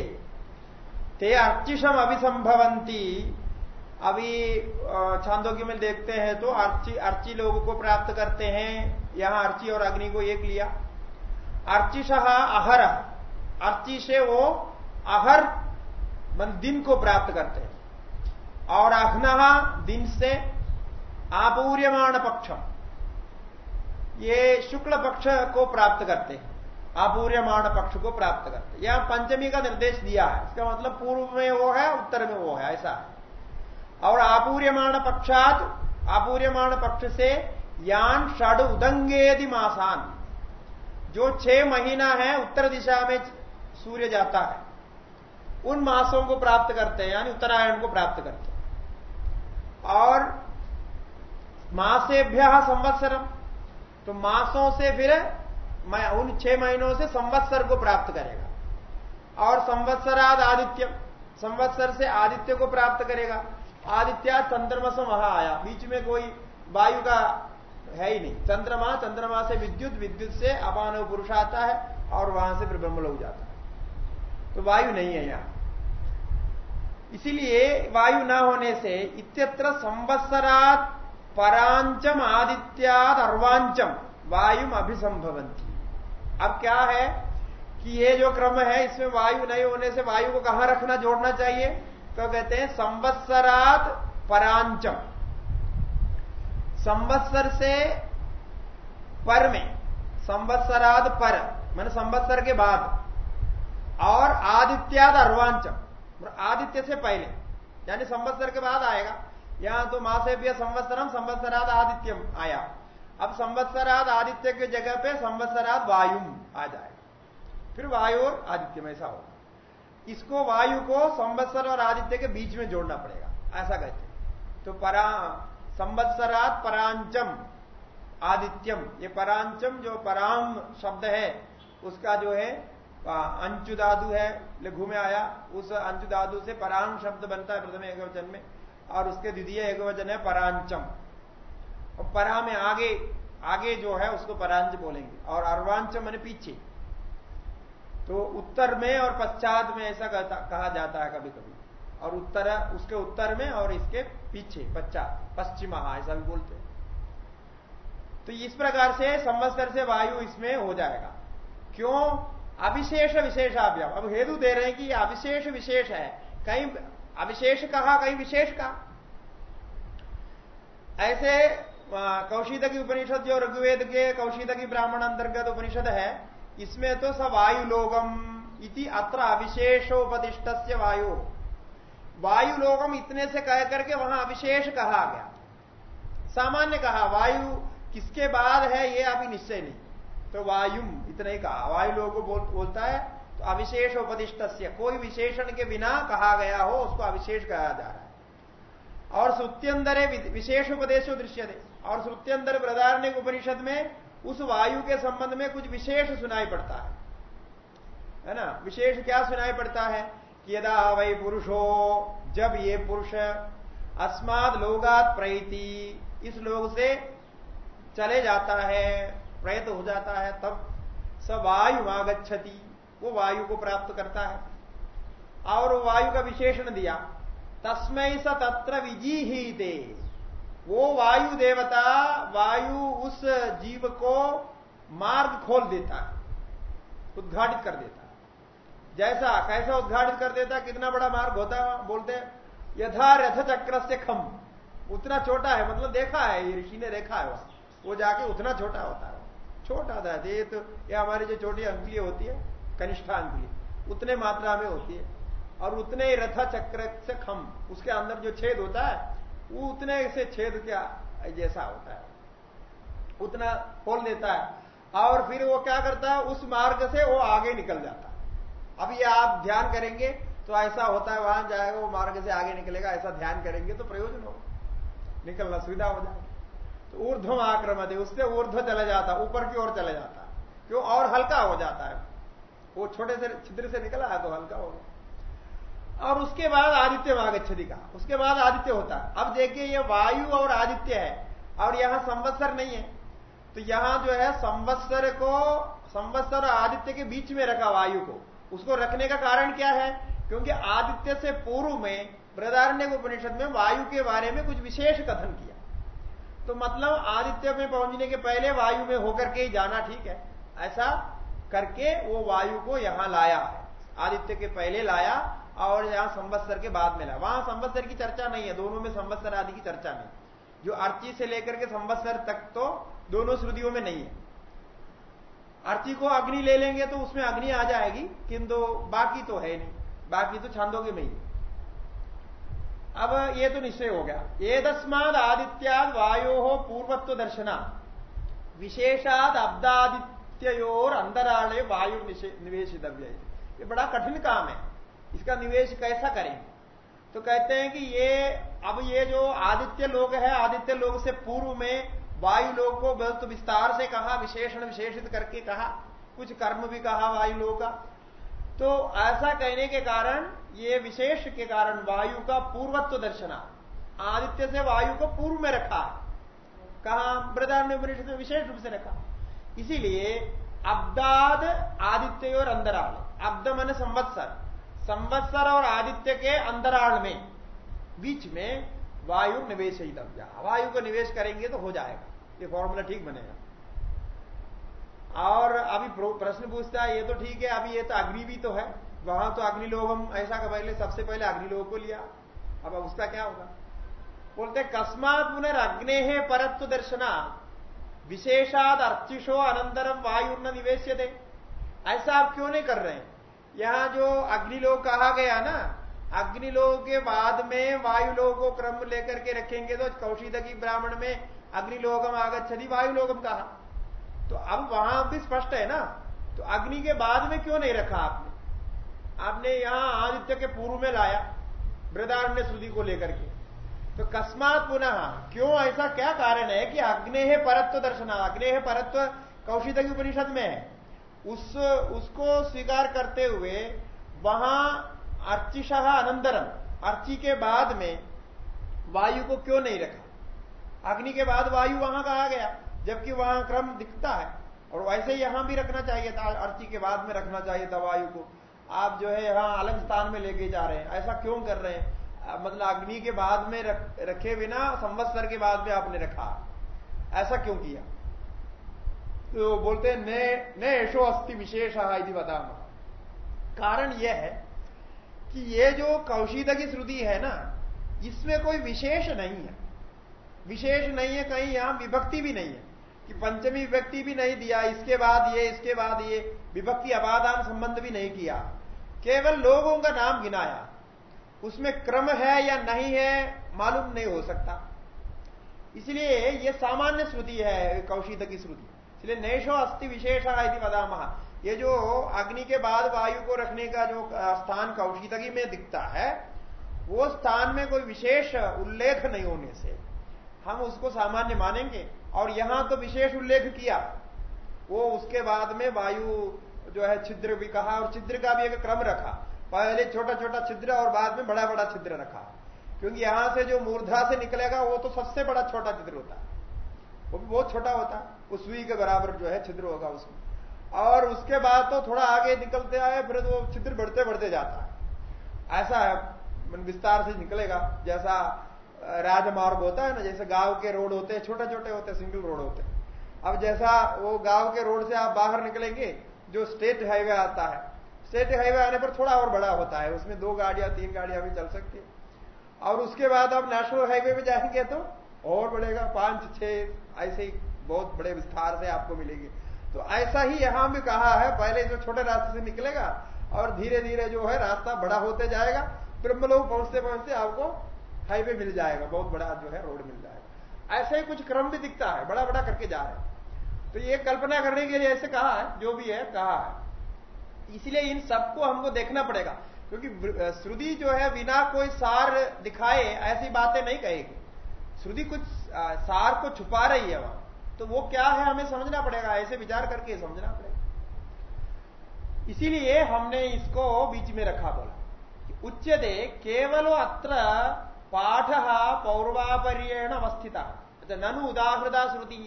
Speaker 1: ते अर्चिषम अभिसंभवंती अभी छांदोग्य में देखते हैं तो अर्ची अर्ची लोगों को प्राप्त करते हैं। यहाँ अर्ची और अग्नि को एक लिया। अर्चिश अहर। अर्ची से वो अहर दिन को प्राप्त करते हैं। और अघ्न दिन से आपूर्यमाण पक्ष ये शुक्ल पक्ष को प्राप्त करते हैं। आपूर्यमाण पक्ष को प्राप्त करते हैं। यहाँ पंचमी का निर्देश दिया है। इसका मतलब पूर्व में वो है, उत्तर में वो है, ऐसा है। और आपूर्यमाण पक्षात, आपूर्यमाण पक्ष से यान षड उदंगेदि मासान। जो छह महीना है, उत्तर दिशा में सूर्य जाता है, उन मासों को प्राप्त करते हैं, यानी उत्तरायण को प्राप्त करते हैं। और मासेभ्य संवत्सरम। तो मासों से फिर मैं उन छह महीनों से संवत्सर को प्राप्त करेगा। और संवत्सराद आदित्य संवत्सर से आदित्य को प्राप्त करेगा। आदित्य चंद्रमा से वहाँ आया। बीच में कोई वायु का है ही नहीं। चंद्रमा चंद्रमा से विद्युत विद्युत से अपानव पुरुष आता है और वहाँ से फिर ब्रह्मलोक जाता है। तो वायु नहीं है यहाँ। इसीलिए वायु न होने से इत्यत्र संवत्सरात परांचम आदित्याद अर्वांचम वायु अभिसंभवंती अब क्या है कि ये जो क्रम है, इसमें वायु नहीं होने से वायु को कहाँ रखना, जोड़ना चाहिए? तो कहते हैं संवत्सरात परांचम संवत्सर से पर में संवत्सराद पर, मान संवत्सर के बाद, और आदित्याद अर्वांचम आदित्य से पहले, यानी संवत्सर के बाद आएगा। यहाँ तो मासे भी संवत्सरम संवत्सराद आदित्यम आया। अब संवत्सराद आदित्य की जगह पे संवत्सराद वायुम आ जाएगा। फिर वायु और आदित्य में ऐसा होगा। इसको वायु को संवत्सर और आदित्य के बीच में जोड़ना पड़ेगा। ऐसा कहते तो परा, संवत्सरात परांचम आदित्यम। ये परांचम जो पराम शब्द है, उसका जो है अंचुदादु है, लघु में आया। उस अंचुदादु से पराम शब्द बनता है प्रथम एक वचन में, और उसके द्वितीय एक वचन है परांचम और परा में आगे आगे जो है, उसको परांच बोलेंगे। और अर्वांचम मैंने पीछे तो उत्तर में और पश्चात में ऐसा कहा जाता है कभी कभी और उत्तर, उसके उत्तर में और इसके पीछे, पश्चात पश्चिम ऐसा भी बोलते हैं। तो इस प्रकार से संवत्सर से वायु इसमें हो जाएगा। क्यों? अविशेष विशेषाभ्याम। अब हेतु दे रहे हैं कि अविशेष विशेष है। कहीं अविशेष कहा, कहीं विशेष कहा। ऐसे कौशिद की उपनिषद जो ऋग्वेद के कौशिद की ब्राह्मण अंतर्गत उपनिषद है इसमें तो स वायुलोगम इति अत्र अविशेषोपदिष्ट वायु। वायु लोगम इतने से कह करके वहाँ अविशेष कहा गया। सामान्य कहा वायु किसके बाद है ये अभी निश्चय नहीं। तो वायुम इतना ही कहा। वायु लोगों बोल, बोलता है तो अविशेष उपदिष्ट कोई विशेषण के बिना कहा गया हो उसको अविशेष कहा जा रहा है। और श्रुत्यंदर विशेष उपदेश दृश्य दे और श्रुत्यंदर प्रधारण्य उपनिषद में उस वायु के संबंध में कुछ विशेष सुनाई पड़ता है। है ना? विशेष क्या सुनाई पड़ता है? कि यदा वही पुरुषो, जब ये पुरुष अस्माद लोगात प्रैति, इस लोग से चले जाता है, प्रयत हो जाता है, तब स वायु आगछति वो वायु को प्राप्त करता है। और वायु का विशेषण दिया तस्मय स तत्र विजी ही दे वो वायु देवता, वायु उस जीव को मार्ग खोल देता है, उद्घाटित कर देता है। जैसा, कैसा उद्घाटित कर देता है, कितना बड़ा मार्ग होता है, बोलते यथा रथ चक्र से खम। उतना छोटा है मतलब देखा है, ये ऋषि ने देखा है वो जाके उतना छोटा होता है। छोटा था, ये तो ये हमारी जो छोटी अंकुली होती है, कनिष्ठा अंकुली उतने मात्रा में होती है। और उतने ही रथ चक्र से खम, उसके अंदर जो छेद होता है वो उतने से छेद क्या जैसा होता है। उतना खोल देता है। और फिर वो क्या करता है? उस मार्ग से वो आगे निकल जाता है। अब ये आप ध्यान करेंगे तो ऐसा होता है, वहाँ जाएगा, वो मार्ग से आगे निकलेगा, ऐसा ध्यान करेंगे तो प्रयोजन होगा। निकलना सुविधा हो जाएगा। तो ऊर्ध्व आक्रमण है, उससे ऊर्ध्व चला जाता ऊपर की ओर चला जाता क्यों? और हल्का हो जाता है। वो छोटे से छिद्र से निकला है तो हल्का हो गया। और उसके बाद आदित्य वागच्छति का। उसके बाद आदित्य होता है। अब देखिए, ये वायु और आदित्य है और यहाँ संवत्सर नहीं है। तो यहाँ जो है संवत्सर को, संवत्सर और आदित्य के बीच में रखा वायु को। उसको रखने का कारण क्या है? क्योंकि आदित्य से पूर्व में बृदारण्य उपनिषद में वायु के बारे में कुछ विशेष कथन किया। तो मतलब आदित्य में पहुँचने के पहले वायु में होकर के ही जाना ठीक है। ऐसा करके वो वायु को यहाँ लाया है। आदित्य के पहले लाया और यहाँ संवत्सर के बाद मिला। वहाँ संवत्सर की चर्चा नहीं है, दोनों में संवत्सर आदि की चर्चा नहीं। जो अर्ची से लेकर के संवत्सर तक तो दोनों श्रुतियों में नहीं है। अर्ची को अग्नि ले लेंगे तो उसमें अग्नि आ जाएगी, किंतु बाकी तो है नहीं। बाकी तो छांदोगे में ही अब ये तो निश्चय हो गया। ये दस्माद आदित्याद वायो हो पूर्वत्व दर्शना। विशेषाद अब्दादित्योर अंतराले वायु निवेशितव्य ये बड़ा कठिन काम है। इसका निवेश कैसा करें? तो कहते हैं कि ये, अब ये जो आदित्य लोग है, आदित्य लोग से पूर्व में वायु लोग को बहुत विस्तार से कहा, विशेषण विशेषित करके कहा, कुछ कर्म भी कहा वायु लोग का। तो ऐसा कहने के कारण, ये विशेष के कारण वायु का पूर्वत्व दर्शना, आदित्य से वायु को पूर्व में रखा, कहा बृदारण्य ने उपनिषद में विशेष रूप से रखा। इसीलिए अब्दाद आदित्य और अंतराल, अब्द मन संवत्सर। संवत्सर और आदित्य के अंतराल में, बीच में वायु निवेश ही वायु को निवेश करेंगे तो हो जाएगा। ये फॉर्मूला ठीक बनेगा। और अभी प्रश्न पूछता है, ये तो ठीक है, अभी ये तो अग्नि भी तो है। वहाँ तो अग्नि लोग हम ऐसा कर पहले, सबसे पहले अग्नि लोगों को लिया। अब उसका क्या होगा? बोलते कस्मात पुनर् अग्ने परत्व दर्शना विशेषाद अर्चिशो अनंतरम वायु न निवेश ऐसा आप क्यों नहीं कर रहे हैं? यहाँ जो अग्निलोक कहा गया ना, अग्निलोक के बाद में वायु लोग को क्रम लेकर के रखेंगे तो कौशिदगी ब्राह्मण में अग्निलोकम आगच्छति वायु लोकम कहा। तो अब वहाँ भी स्पष्ट है ना तो अग्नि के बाद में क्यों नहीं रखा आपने? आपने यहाँ आदित्य के पूर्व में लाया वृदारण्य श्रुति को लेकर के। तो कस्मात पुनः, क्यों ऐसा क्या कारण है कि अग्नेह परत्व दर्शन अग्नेह परत्व कौशिक की उपनिषद में है? उस उसको स्वीकार करते हुए वहाँ अर्चिशाह अनंतरम। अर्ची के बाद में वायु को क्यों नहीं रखा? अग्नि के बाद वायु वहाँ कहा गया जबकि वहाँ क्रम दिखता है। और वैसे यहाँ भी रखना चाहिए था अर्ची के बाद में रखना चाहिए था वायु को। आप जो है यहाँ अलग स्थान में लेके जा रहे हैं। ऐसा क्यों कर रहे हैं? मतलब अग्नि के बाद में रख, रखे बिना संवत्सर के बाद में आपने रखा। ऐसा क्यों किया? तो बोलते हैं, ने यशो अस्थि विशेष यदि बता कारण यह है कि ये जो कौशिद की श्रुति है ना, इसमें कोई विशेष नहीं है। विशेष नहीं है, कहीं यहाँ विभक्ति भी नहीं है। कि पंचमी विभक्ति भी नहीं दिया, इसके बाद ये, इसके बाद ये, विभक्ति अबादान संबंध भी नहीं किया। केवल लोगों का नाम गिनाया। उसमें क्रम है या नहीं है, मालूम नहीं हो सकता। इसलिए ये सामान्य श्रुति है कौशिक की श्रुति। इसलिए नैशो अस्थि विशेष यदि बदामह ये जो अग्नि के बाद वायु को रखने का जो स्थान कौशिकी में दिखता है, वो स्थान में कोई विशेष उल्लेख नहीं होने से हम उसको सामान्य मानेंगे। और यहाँ तो विशेष उल्लेख किया। वो उसके बाद में वायु जो है, छिद्र भी कहा और छिद्र का भी एक क्रम रखा। पहले छोटा छोटा छिद्र और बाद में बड़ा बड़ा छिद्र रखा। क्योंकि यहाँ से जो मूर्धा से निकलेगा, वो तो सबसे बड़ा छोटा छिद्र होता। है वो भी बहुत छोटा होता। है उस सुई के बराबर जो है छिद्र होगा उसमें। और उसके बाद तो थोड़ा आगे निकलते आए, फिर वो छिद्र बढ़ते बढ़ते जाता है। ऐसा है विस्तार से निकलेगा। जैसा राजमार्ग होता है ना, जैसे गाँव के रोड होते हैं छोटे छोटे होते हैं सिंगल रोड होते हैं। अब जैसा वो गाँव के रोड से आप बाहर निकलेंगे, जो स्टेट हाईवे आता है स्टेट हाईवे आने पर थोड़ा और बड़ा होता है। उसमें दो गाड़ियाँ, तीन गाड़ियाँ भी चल सकती है। और उसके बाद आप नेशनल हाईवे में जाएँगे तो और बढ़ेगा, पाँच, छह, ऐसे ही। बहुत बड़े विस्तार से आपको मिलेगी। तो ऐसा ही यहाँ भी कहा है, पहले जो छोटे रास्ते से निकलेगा, और धीरे धीरे जो है रास्ता बड़ा होते जाएगा, ब्रह्मलोक पहुँचते पहुँचते आपको हाईवे मिल जाएगा, बहुत बड़ा जो है रोड मिल जाएगा। ऐसे ही कुछ क्रम भी दिखता है बड़ा बड़ा करके जा रहे हैं। तो ये कल्पना करने के लिए ऐसे कहा है, जो भी है, कहा है। इसलिए इन सबको हमको देखना पड़ेगा, क्योंकि श्रुति जो है बिना कोई सार दिखाए ऐसी बातें नहीं कहेगी। श्रुति कुछ सार को छुपा रही है वहाँ। तो वो क्या है हमें समझना पड़ेगा, ऐसे विचार करके समझना पड़ेगा। इसीलिए हमने इसको बीच में रखा बोला उच्च दे केवल अत्र पाठ पौर्वापर्यण अवस्थिता। अच्छा ननु उदाहृता श्रुति।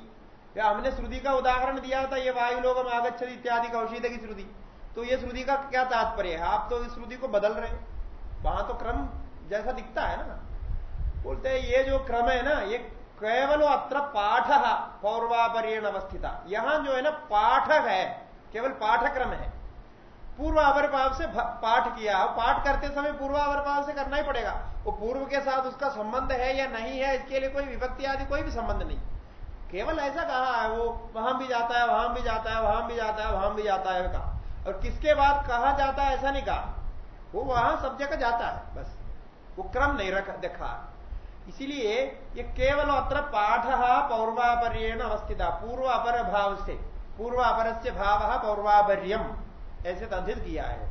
Speaker 1: हमने श्रुति का उदाहरण दिया था, ये वायु लोगम आगच्छति इत्यादि कौशिद की श्रुति। तो ये श्रुति का क्या तात्पर्य है? आप तो इस श्रुति को बदल रहे वहाँ तो क्रम जैसा दिखता है ना। बोलते हैं, ये जो क्रम है ना, ये केवल अत्र पाठ पौर्वापर्यण अवस्थिता। यहाँ जो है ना, पाठक है, केवल पाठक्रम है। पूर्वावर भाव से पाठ किया। पाठ करते समय पूर्वावर भाव से करना ही पड़ेगा। वो पूर्व के साथ उसका संबंध है या नहीं है, इसके लिए कोई विभक्ति आदि कोई भी संबंध नहीं। केवल ऐसा कहा है, वो वहाँ भी जाता है, वहाँ भी जाता है, वहाँ भी जाता है, वहाँ भी जाता है कहा और किसके बाद कहा जाता है, ऐसा नहीं कहा। वो वहाँ सब जगह जाता है, बस। वो क्रम नहीं रखा देखा। इसीलिए ये केवल अत्र पाठ पौर्वापर्यण अवस्थित पूर्व अपर भाव से पूर्व अपर से भाव पौर्वापर्यम। ऐसे तद्धित किया है।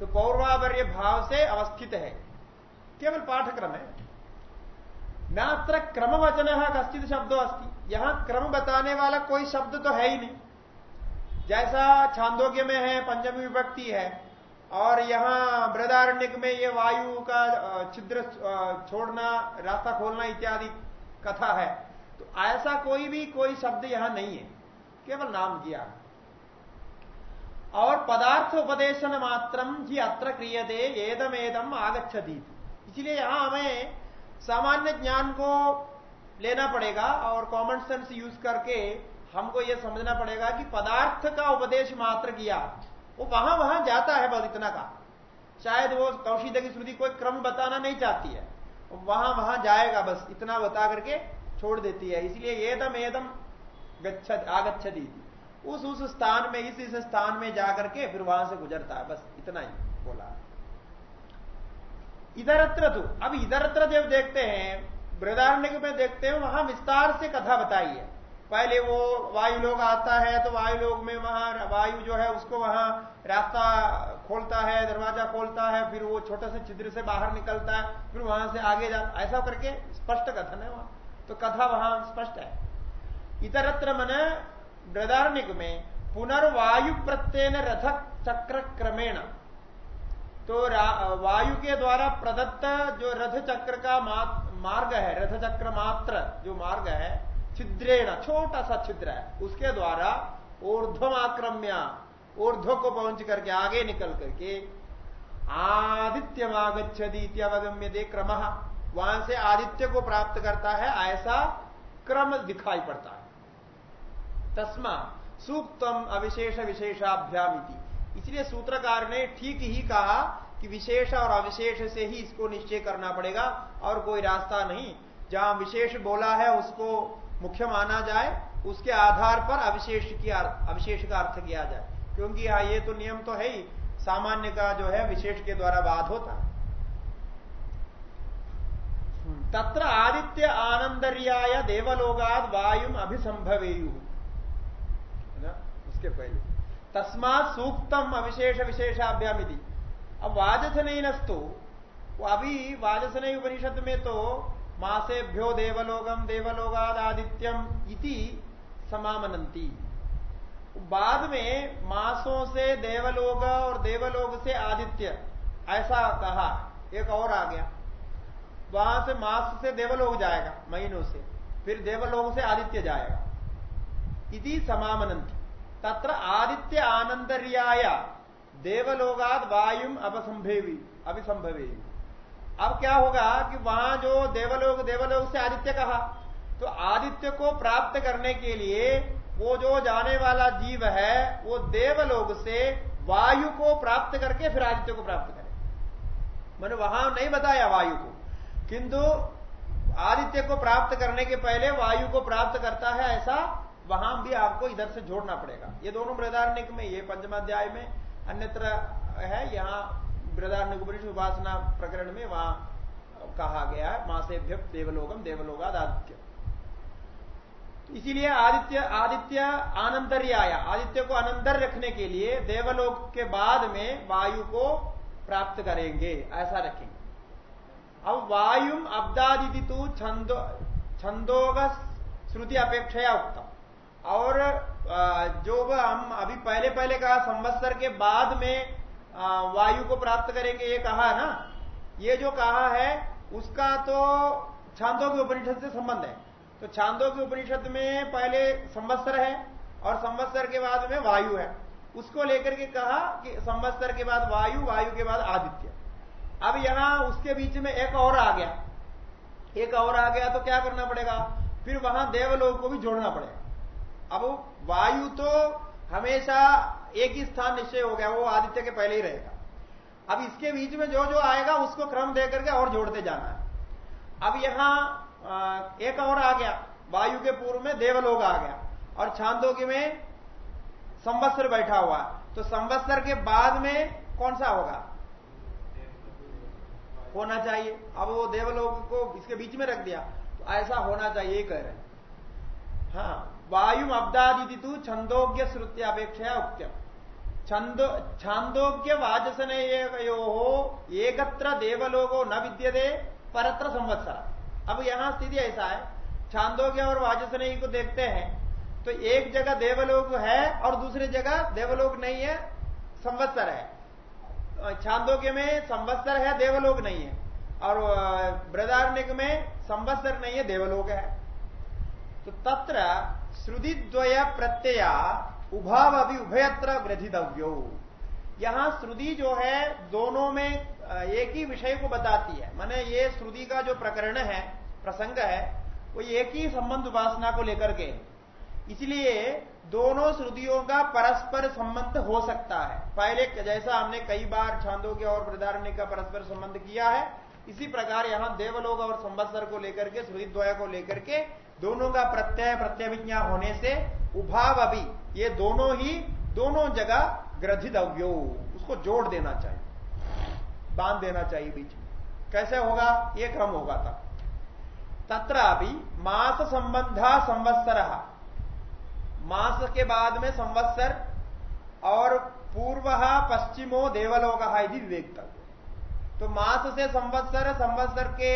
Speaker 1: तो पौर्वापर्य भाव से अवस्थित है। केवल पाठक्रम है। नात्र क्रम वचन कश्चित शब्दो अस्थि यहाँ क्रम बताने वाला कोई शब्द तो है ही नहीं। जैसा छांदोग्य में है, पंचमी विभक्ति है और यहाँ बृदारण्यक में ये वायु का छिद्र छोड़ना, रास्ता खोलना इत्यादि कथा है। तो ऐसा कोई भी कोई शब्द यहाँ नहीं है, केवल नाम किया और पदार्थ उपदेशन मात्रम ही अत्र क्रियते एदम आगछती इसलिए यहाँ हमें सामान्य ज्ञान को लेना पड़ेगा और कॉमन सेंस यूज़ करके हमको यह समझना पड़ेगा कि पदार्थ का उपदेश मात्र किया। वो वहाँ वहाँ जाता है बस इतना का। शायद वो कौशिद की श्रुति कोई क्रम बताना नहीं चाहती है। वहाँ वहाँ जाएगा बस, इतना बता करके छोड़ देती है। इसलिए एदम एदम आगछदी उस उस स्थान में, इस इस स्थान में जाकर के फिर वहाँ से गुजरता है। बस इतना ही बोला। इधरत्र तो अब इधरत्र जब देखते हैं बृदारण्य में देखते हैं, वहाँ विस्तार से कथा बताई है। पहले वो वायु लोग आता है तो वायु लोग में वहाँ वायु जो है उसको वहाँ रास्ता खोलता है, दरवाज़ा खोलता है, फिर वो छोटे से छिद्र से बाहर निकलता है, फिर वहाँ से आगे जाता ऐसा करके स्पष्ट कथन है वहाँ। तो कथा वहाँ स्पष्ट है। इतरत्र मन बृदारण्य में पुनर्वायु प्रत्यय रथ चक्र क्रमेण। तो वायु के द्वारा प्रदत्त जो रथ चक्र का मार्ग है, रथ चक्र मात्र जो मार्ग है छिद्रेण, छोटा सा छिद्र है। उसके द्वारा ऊर्ध्वम आक्रम्या ऊर्ध्व को पहुँच करके आगे निकल करके आदित्यमागछदी इत्यावगम्य दे क्रम। वहाँ से आदित्य को प्राप्त करता है, ऐसा क्रम दिखाई पड़ता है। तस्मा, सूक्तम अविशेष विशेषाभ्याम इसलिए सूत्रकार ने ठीक ही कहा कि विशेष और अविशेष से ही इसको निश्चय करना पड़ेगा, और कोई रास्ता नहीं। जहाँ विशेष बोला है, उसको मुख्य माना जाए, उसके आधार पर अविशेष की अविशेष का अर्थ किया जाए। क्योंकि हाँ ये तो नियम तो है ही, सामान्य का जो है, विशेष के द्वारा बाध होता। है तत्र आदित्य आनंदर्याय देवलोगाद वायु अभिसंभवेयु। उसके पहले। तस्मात सूक्तम अविशेष विशेषाभ्याम अब वाजसनई नस्तु अभी वाजसनई उपनिषद में तो मासेभ्यो देवलोगम देवलोगाद आदित्यम इति समामनंती बाद में मासों से देवलोग और देवलोग से आदित्य, ऐसा कहा। एक और आ गया। वहाँ से मास से देवलोग जाएगा, महीनों से। फिर देवलोग से आदित्य जाएगा। इति समामनंती तत्र आदित्य आनंदर्याय देवलोगाद वायुम अपसंभेवी अभिसंभवेवी अब क्या होगा कि वहाँ जो देवलोक देवलोक से आदित्य कहा तो आदित्य को प्राप्त करने के लिए वो जो जाने वाला जीव है, वो देवलोक से वायु को प्राप्त करके फिर आदित्य को प्राप्त करे। मैंने वहाँ नहीं बताया वायु को। किंतु आदित्य को प्राप्त करने के पहले वायु को प्राप्त करता है ऐसा वहाँ भी आपको इधर से जोड़ना पड़ेगा। ये दोनों मृदारण्य में, ये पंचमाध्याय में अन्यत्र है, यहाँ बृदारण्य उपासना प्रकरण में वहाँ कहा गया है, मासेभ्य देवलोकम देवलोगाद आदित्य इसीलिए आदित्य आदित्य आया आदित्य को अनंतर रखने के लिए देवलोक के बाद में वायु को प्राप्त करेंगे, ऐसा रखेंगे। अब वायुम अब्दादिति तू छंदो, छंदोग श्रुति अपेक्षा उत्तम। और जो हम अभी पहले पहले कहा, संवत्सर के बाद में वायु को प्राप्त करेंगे, ये कहा ना? ये जो कहा है, उसका तो छांदों के उपनिषद से संबंध है। तो छांदों के उपनिषद में पहले संवत्सर है और संवत्सर के बाद में वायु है। उसको लेकर के कहा कि संवत्सर के बाद वायु वायु के बाद आदित्य। अब यहाँ उसके बीच में एक और आ गया। एक और आ गया तो क्या करना पड़ेगा? फिर वहाँ देवलोक को भी जोड़ना पड़ेगा। अब वायु तो हमेशा एक ही स्थान निश्चय हो गया, वो आदित्य के पहले ही रहेगा। अब इसके बीच में जो जो आएगा, उसको क्रम दे करके और जोड़ते जाना है। अब यहाँ एक और आ गया, वायु के पूर्व में देवलोग आ गया, और छांदोग्य में संवत्सर बैठा हुआ तो संवत्सर के बाद में कौन सा होगा? होना चाहिए। अब वो देवलोक को इसके बीच में रख दिया तो ऐसा होना चाहिए कह रहे हैं। हाँ। वायु अब्दादी तो छंदोग्य श्रुति अपेक्षा उक्त्यम छंदो छांदोग्य वाजसन एकत्र देवलोगो न विद्यते, परत्र संवत्सर अब यहाँ स्थिति ऐसा है छांदोग्य और वाजसन को देखते हैं तो एक जगह देवलोक है और दूसरी जगह देवलोक नहीं है, संवत्सर है। छांदोग्य में संवत्सर है, देवलोक नहीं है। और बृदारण्य में संवत्सर नहीं है, देवलोक है। तो तत्र श्रुतिद्वय प्रत्यय उभाव अभी उभयत्र ग्रथितव्यो। यहाँ श्रुति जो है, दोनों में एक ही विषय को बताती है। माने ये श्रुति का जो प्रकरण है, प्रसंग है, वो एक ही संबंध उपासना को लेकर के। इसलिए दोनों श्रुतियों का परस्पर संबंध हो सकता है। पहले जैसा हमने कई बार छांदों के और प्रधारण्य का परस्पर संबंध किया है, इसी प्रकार यहाँ देवलोक और संवत्सर को लेकर के श्रुति द्वय को लेकर के दोनों का प्रत्यय प्रत्यभिज्ञा होने से उभाव अभी ये दोनों ही, दोनों जगह ग्रथित अव्यो उसको जोड़ देना चाहिए। बाँध देना चाहिए बीच में। कैसे होगा? ये क्रम होगा था तत्र अभी मास संबंधा संवत्सर। मास के बाद में संवत्सर और पूर्व पश्चिमो देवलोक यदि विवेक तो मास से संवत्सर संवत्सर के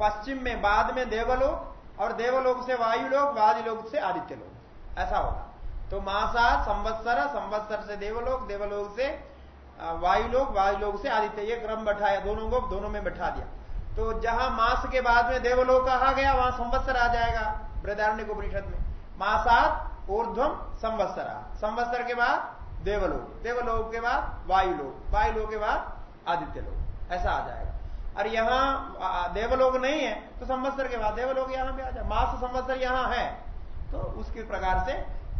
Speaker 1: पश्चिम में, बाद में देवलोक और देवलोक से वायु लोग वायुलोक वायुलोक से आदित्य लोग ऐसा होगा। तो मासा, संवत्सर संवत्सर से देवलोक देवलोक से वायुलोक वायुलोक से आदित्य। ये क्रम बैठाया, दोनों को दोनों में बैठा दिया। तो जहाँ मास के बाद में देवलोक कहा गया, वहाँ संवत्सर आ जाएगा बृदारण्य उपनिषद में। मासात ऊर्ध्वम, संवत्सरा संवत्सर के बाद देवलोक देवलोक के बाद वायुलोक वायुलोक के बाद आदित्य लोक ऐसा आ जाएगा। और यहाँ देवलोक नहीं है तो संवत्सर के बाद देवलोक यहाँ भी आ जाए मास संवत्सर यहाँ है। तो उसके प्रकार से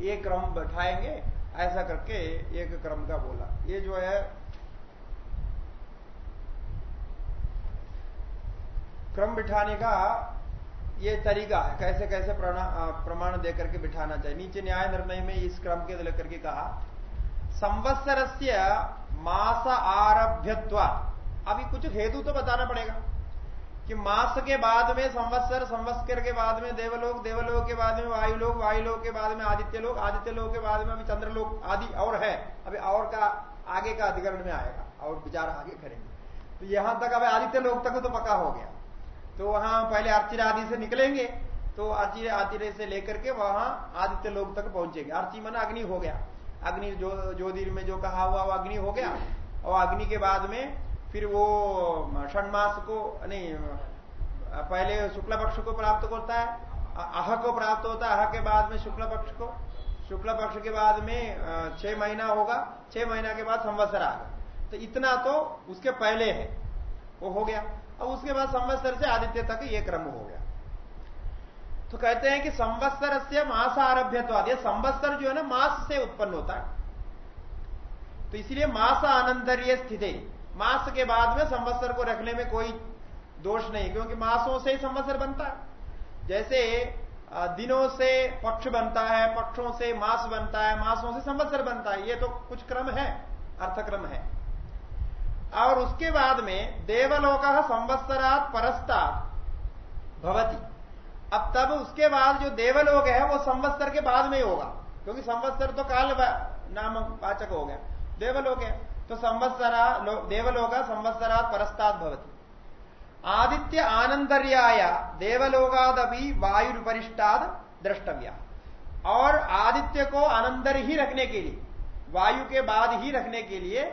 Speaker 1: ये क्रम बैठाएँगे, ऐसा करके एक क्रम का बोला। ये जो है, क्रम बिठाने का ये तरीका है, कैसे कैसे प्रमाण देकर के बिठाना चाहिए। नीचे न्याय निर्णय में इस क्रम के लेकर के कहा संवत्सर से मास आरभ्यत्व अभी कुछ हेतु तो बताना पड़ेगा कि मास के बाद में संवत्सर संवत्सर के बाद में देवलोक देवलोक के बाद में वायुलोक वायुलोक के बाद में आदित्य लोक आदित्य लोक के बाद में अभी चंद्रलोक आदि और है। अभी और का आगे का अधिकरण में आएगा, और विचार आगे करेंगे। तो यहाँ तक अभी आदित्य लोक तक तो पक्का हो गया। तो वहाँ पहले अर्चिर आदि से निकलेंगे तो अर्चिर आदि से लेकर के वहाँ आदित्य लोक तक पहुँचेंगे। अर्ची मन अग्नि हो गया। अग्नि जो ज्योतिर में जो कहा हुआ, वो अग्नि हो गया। और अग्नि के बाद में फिर वो षणमास को नहीं पहले शुक्ल पक्ष को प्राप्त होता है आह को प्राप्त होता है आह के बाद में शुक्ल पक्ष को। शुक्ल पक्ष के बाद में छह महीना होगा, छह महीना के बाद संवत्सर आ गया तो इतना तो उसके पहले है, वो हो गया। अब उसके बाद संवत्सर से आदित्य तक ये क्रम हो गया। तो कहते हैं कि संवत्सर से मास आरभ्य तो आदि संवत्सर जो है ना, मास से उत्पन्न होता है। तो इसलिए मास आनंदर्य स्थिति। मास के बाद में संवत्सर को रखने में कोई दोष नहीं, क्योंकि मासों से ही संवत्सर बनता है। जैसे दिनों से पक्ष बनता है, पक्षों से मास बनता है, मासों से संवत्सर बनता है, ये तो कुछ क्रम है, अर्थक्रम है। और उसके बाद में देवलोक संवत्सरात परस्ता भवती। अब तब उसके बाद जो देवलोक है, वो संवत्सर के बाद में ही होगा, क्योंकि संवत्सर तो काल नाम वाचक हो गया। देवलोक है। तो संवत्सरा देवलोक संवत्सरात परस्ताद भवती। आदित्य आनंदर्याय देवलोकादपि वायुपरिष्टाद द्रष्टव्या। और आदित्य को आनंदर ही रखने के लिए, वायु के बाद ही रखने के लिए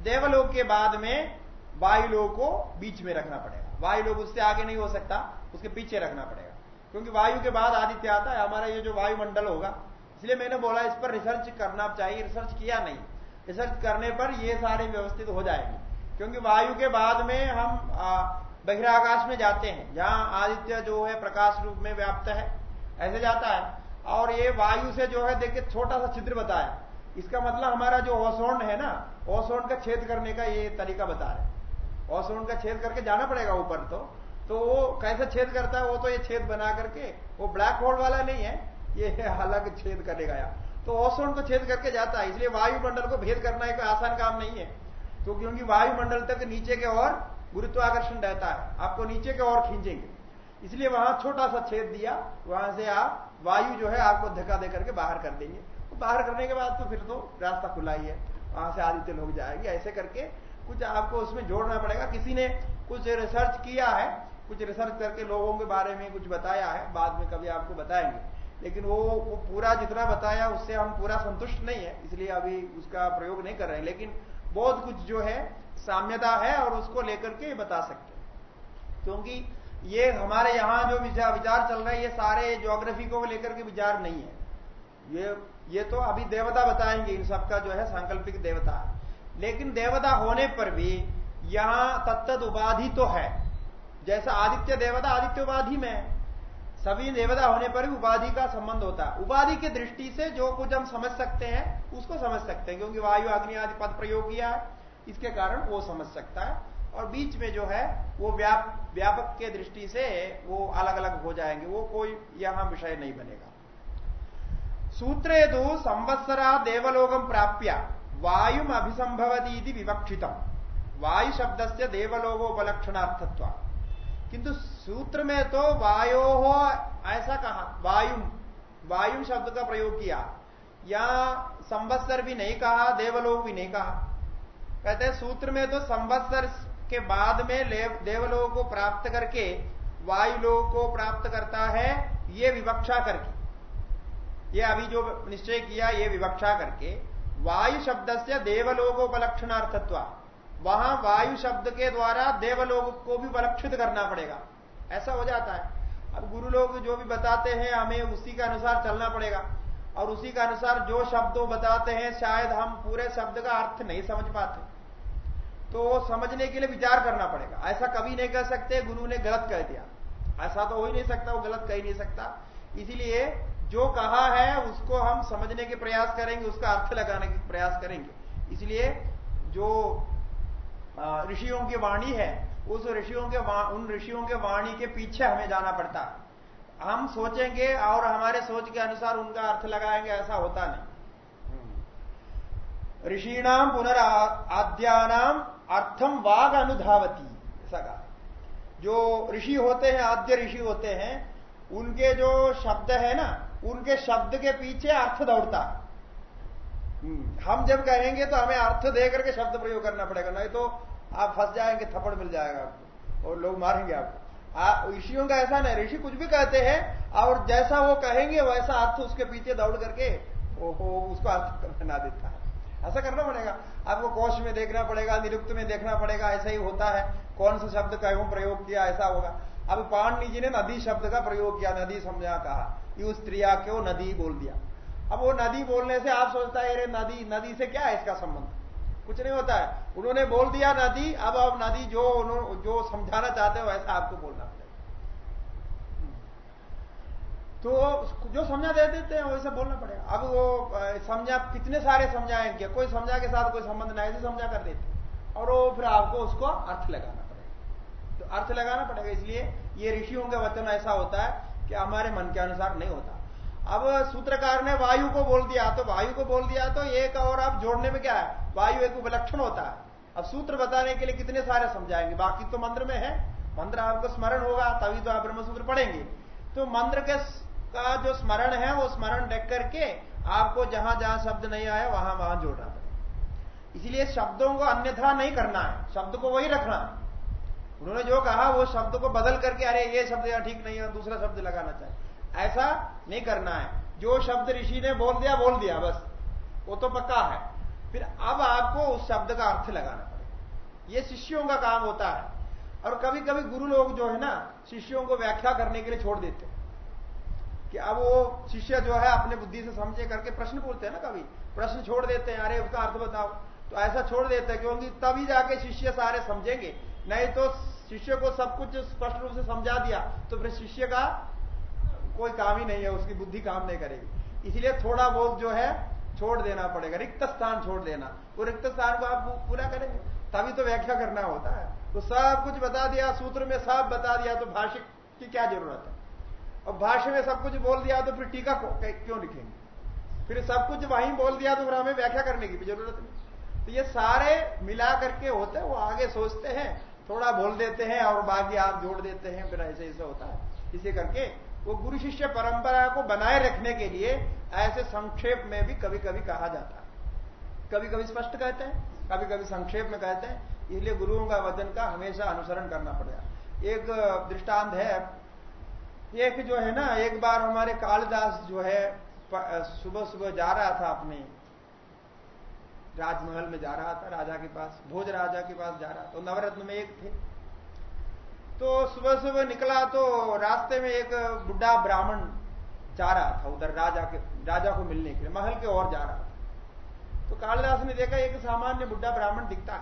Speaker 1: देवलोक के बाद में वायुलोक को बीच में रखना पड़ेगा। वायुलोक उससे आगे नहीं हो सकता, उसके पीछे रखना पड़ेगा। क्योंकि वायु के बाद आदित्य आता है, हमारा ये जो वायुमंडल होगा, इसलिए मैंने बोला इस पर रिसर्च करना चाहिए रिसर्च किया नहीं। रिसर्च करने पर ये सारे व्यवस्थित हो जाएँगे। क्योंकि वायु के बाद में हम बहिराकाश में जाते हैं, जहाँ आदित्य जो है प्रकाश रूप में व्याप्त है, ऐसे जाता है। और ये वायु से जो है देखिए छोटा सा छिद्र बताया। इसका मतलब हमारा जो ओसोन है ना, ओसोन का छेद करने का ये तरीका बता रहे ओसोन का छेद करके जाना पड़ेगा ऊपर तो। तो वो कैसे छेद करता है? वो तो ये छेद बना करके, वो ब्लैक होल वाला नहीं है, ये अलग छेद करेगा या तो ओसोन को छेद करके जाता है, इसलिए वायुमंडल को भेद करना एक आसान काम नहीं है। तो क्योंकि वायुमंडल तक नीचे के और गुरुत्वाकर्षण रहता है, आपको नीचे के और खींचेंगे। इसलिए वहाँ छोटा सा छेद दिया, वहाँ से आप वायु जो है आपको धक्का दे करके बाहर कर देंगे। तो बाहर करने के बाद तो फिर तो रास्ता खुला ही है, वहाँ से आदित्य लोग जाएँगे। ऐसे करके कुछ आपको उसमें जोड़ना पड़ेगा। किसी ने कुछ रिसर्च किया है, कुछ रिसर्च करके लोगों के बारे में कुछ बताया है, बाद में कभी आपको बताएँगे। लेकिन वो, वो पूरा जितना बताया उससे हम पूरा संतुष्ट नहीं है इसलिए अभी उसका प्रयोग नहीं कर रहे हैं। लेकिन बहुत कुछ जो है साम्यता है और उसको लेकर के बता सकते हैं। क्योंकि ये हमारे यहाँ जो विचार चल रहे हैं ये सारे ज्योग्राफी को लेकर के विचार नहीं है। ये ये तो अभी देवता बताएँगे इन सबका जो है सांकल्पिक देवता। लेकिन देवता होने पर भी यहाँ तत्त उपाधि तो है। जैसा आदित्य देवता आदित्य उपाधि में सभी देवता होने पर भी उपाधि का संबंध होता है। उपाधि की दृष्टि से जो कुछ हम समझ सकते हैं, उसको समझ सकते हैं, क्योंकि वायु, अग्नि आदि पद प्रयोग किया है। इसके कारण वो समझ सकता है। और बीच में जो है, वो व्याप, व्यापक के दृष्टि से वो अलग अलग हो जाएँगे। वो कोई यहाँ विषय नहीं बनेगा। सूत्रे तो संवत्सरा देवलोकम प्राप्य, वायुम अभिसंभवती विवक्षितम। वायु शब्द से देवलोकोपलक्षणार्थत्व। किंतु सूत्र में तो वायो हो ऐसा कहा, वायु वायु शब्द का प्रयोग किया। या संवत्सर भी नहीं कहा, देवलोक भी नहीं कहा। कहते हैं, सूत्र में तो संवत्सर के बाद में देवलोक को प्राप्त करके वायुलोक को प्राप्त करता है, ये विवक्षा करके। ये अभी जो निश्चय किया, ये विवक्षा करके। वायु शब्द से देवलोकोपलक्षणार्थत्व वहाँ वायु शब्द के द्वारा देवलोक को भी उपलक्षित करना पड़ेगा। ऐसा हो जाता है। अब गुरु लोग जो भी बताते हैं, हमें उसी के अनुसार चलना पड़ेगा। और उसी के अनुसार जो शब्द बताते हैं, शायद हम पूरे शब्द का अर्थ नहीं समझ पाते। तो समझने के लिए विचार करना पड़ेगा। ऐसा कभी नहीं कह सकते, गुरु ने गलत कह दिया। ऐसा तो हो ही नहीं सकता, वो गलत कह ही नहीं सकता। इसीलिए जो कहा है, उसको हम समझने के प्रयास करेंगे, उसका अर्थ लगाने के प्रयास करेंगे। इसलिए जो ऋषियों की वाणी है, उस ऋषियों के उन ऋषियों के वाणी के पीछे हमें जाना पड़ता। हम सोचेंगे और हमारे सोच के अनुसार उनका अर्थ लगाएँगे, ऐसा होता नहीं। ऋषिणाम पुनराद्यानाम अर्थम वाग अनुधावती कहा। जो ऋषि होते हैं, आद्य ऋषि होते हैं, उनके जो शब्द है ना, उनके शब्द के पीछे अर्थ दौड़ता। हम जब कहेंगे तो हमें अर्थ दे करके शब्द प्रयोग करना पड़ेगा, नहीं तो आप फंस जाएँगे, थप्पड़ मिल जाएगा आपको और लोग मारेंगे आपको। ऋषियों का ऐसा नहीं, ऋषि कुछ भी कहते हैं और जैसा वो कहेंगे, वैसा अर्थ उसके पीछे दौड़ करके ओहो, उसको अर्थ बना देता है। ऐसा करना पड़ेगा। आपको कोश में देखना पड़ेगा, निरुक्त में देखना पड़ेगा, ऐसा ही होता है। कौन सा शब्द कहूँ प्रयोग किया, ऐसा होगा। अब पाणनी जी ने नदी शब्द का प्रयोग किया, नदी समझा कहा यू स्त्रिया क्यों नदी बोल दिया। अब वो नदी बोलने से आप सोचता है, अरे नदी नदी से क्या है इसका संबंध? कुछ नहीं होता है। उन्होंने बोल दिया नदी, अब अब नदी जो जो समझाना चाहते हो, ऐसा आपको बोलना पड़ेगा। तो जो समझा दे देते हैं, वैसे बोलना पड़ेगा। अब वो समझा, कितने सारे समझाएँगे कोई समझा के साथ कोई संबंध नहीं ऐसे समझा कर देते और वो फिर आपको उसको अर्थ लगाना पड़ेगा। तो अर्थ लगाना पड़ेगा, इसलिए ये ऋषियों का वचन ऐसा होता है कि हमारे मन के अनुसार नहीं होता। अब सूत्रकार ने वायु को बोल दिया तो वायु को बोल दिया तो एक और आप जोड़ने में क्या है? वायु एक उपलक्षण होता है। अब सूत्र बताने के लिए कितने सारे समझाएँगे? बाकी तो मंत्र में है। मंत्र आपको स्मरण होगा, तभी तो आप ब्रह्मसूत्र पढ़ेंगे। तो मंत्र के का जो स्मरण है, वो स्मरण देख करके आपको जहाँ जहाँ शब्द नहीं आया, वहाँ वहाँ जोड़ना पड़ेगा इसलिए शब्दों को अन्यथा नहीं करना है। शब्द को वही रखना है। उन्होंने जो कहा, वो शब्द को बदल करके, अरे ये शब्द ठीक नहीं है, दूसरा शब्द लगाना चाहिए। ऐसा नहीं करना है। जो शब्द ऋषि ने बोल दिया बोल दिया, बस। वो तो पक्का है। फिर अब आपको उस शब्द का अर्थ लगाना पड़ेगा। ये शिष्यों का काम होता है। और कभी कभी गुरु लोग जो है ना, शिष्यों को व्याख्या करने के लिए छोड़ देते हैं। कि अब वो शिष्य जो है, अपने बुद्धि से समझे करके प्रश्न पूछते हैं ना कभी। प्रश्न छोड़ देते हैं, अरे, उसका अर्थ बताओ। तो ऐसा छोड़ देते हैं क्योंकि तभी जाके शिष्य सारे समझेंगे। नहीं तो शिष्य को सब कुछ स्पष्ट रूप से समझा दिया तो फिर शिष्य का कोई काम ही नहीं है, उसकी बुद्धि काम नहीं करेगी। इसलिए थोड़ा बहुत जो है, छोड़ देना पड़ेगा, रिक्त स्थान छोड़ देना। वो रिक्त स्थान को आप पूरा करेंगे। तभी तो व्याख्या करना होता है। तो सब कुछ बता दिया, सूत्र में सब बता दिया तो भाष्य की क्या ज़रूरत है? और भाष्य में सब कुछ बोल दिया तो फिर टीका क्यों लिखेंगे? फिर सब कुछ वहीं बोल दिया तो फिर हमें व्याख्या करने की भी ज़रूरत नहीं। तो ये सारे मिला करके होते हैं, वो आगे सोचते हैं, थोड़ा बोल देते हैं और बाकी आप जोड़ देते हैं, फिर ऐसे ऐसे होता है। इसे करके वो गुरु शिष्य परंपरा को बनाए रखने के लिए ऐसे संक्षेप में भी कभी कभी कहा जाता है। कभी कभी स्पष्ट कहते हैं कभी कभी संक्षेप में कहते हैं, इसलिए गुरुओं का वचन का हमेशा अनुसरण करना पड़ेगा एक दृष्टांत है, एक जो है ना, एक बार हमारे कालिदास जो है सुबह सुबह जा रहा था अपने राजमहल में जा रहा था, राजा के पास, भोज राजा के पास जा रहा था तो नवरत्न में एक थे। तो सुबह सुबह निकला तो रास्ते में एक बुढ़ा ब्राह्मण जा रहा था उधर, राजा के, राजा को मिलने के लिए, महल के ओर जा रहा था। तो कालिदास ने देखा एक सामान्य बुढ़ा ब्राह्मण दिखता है।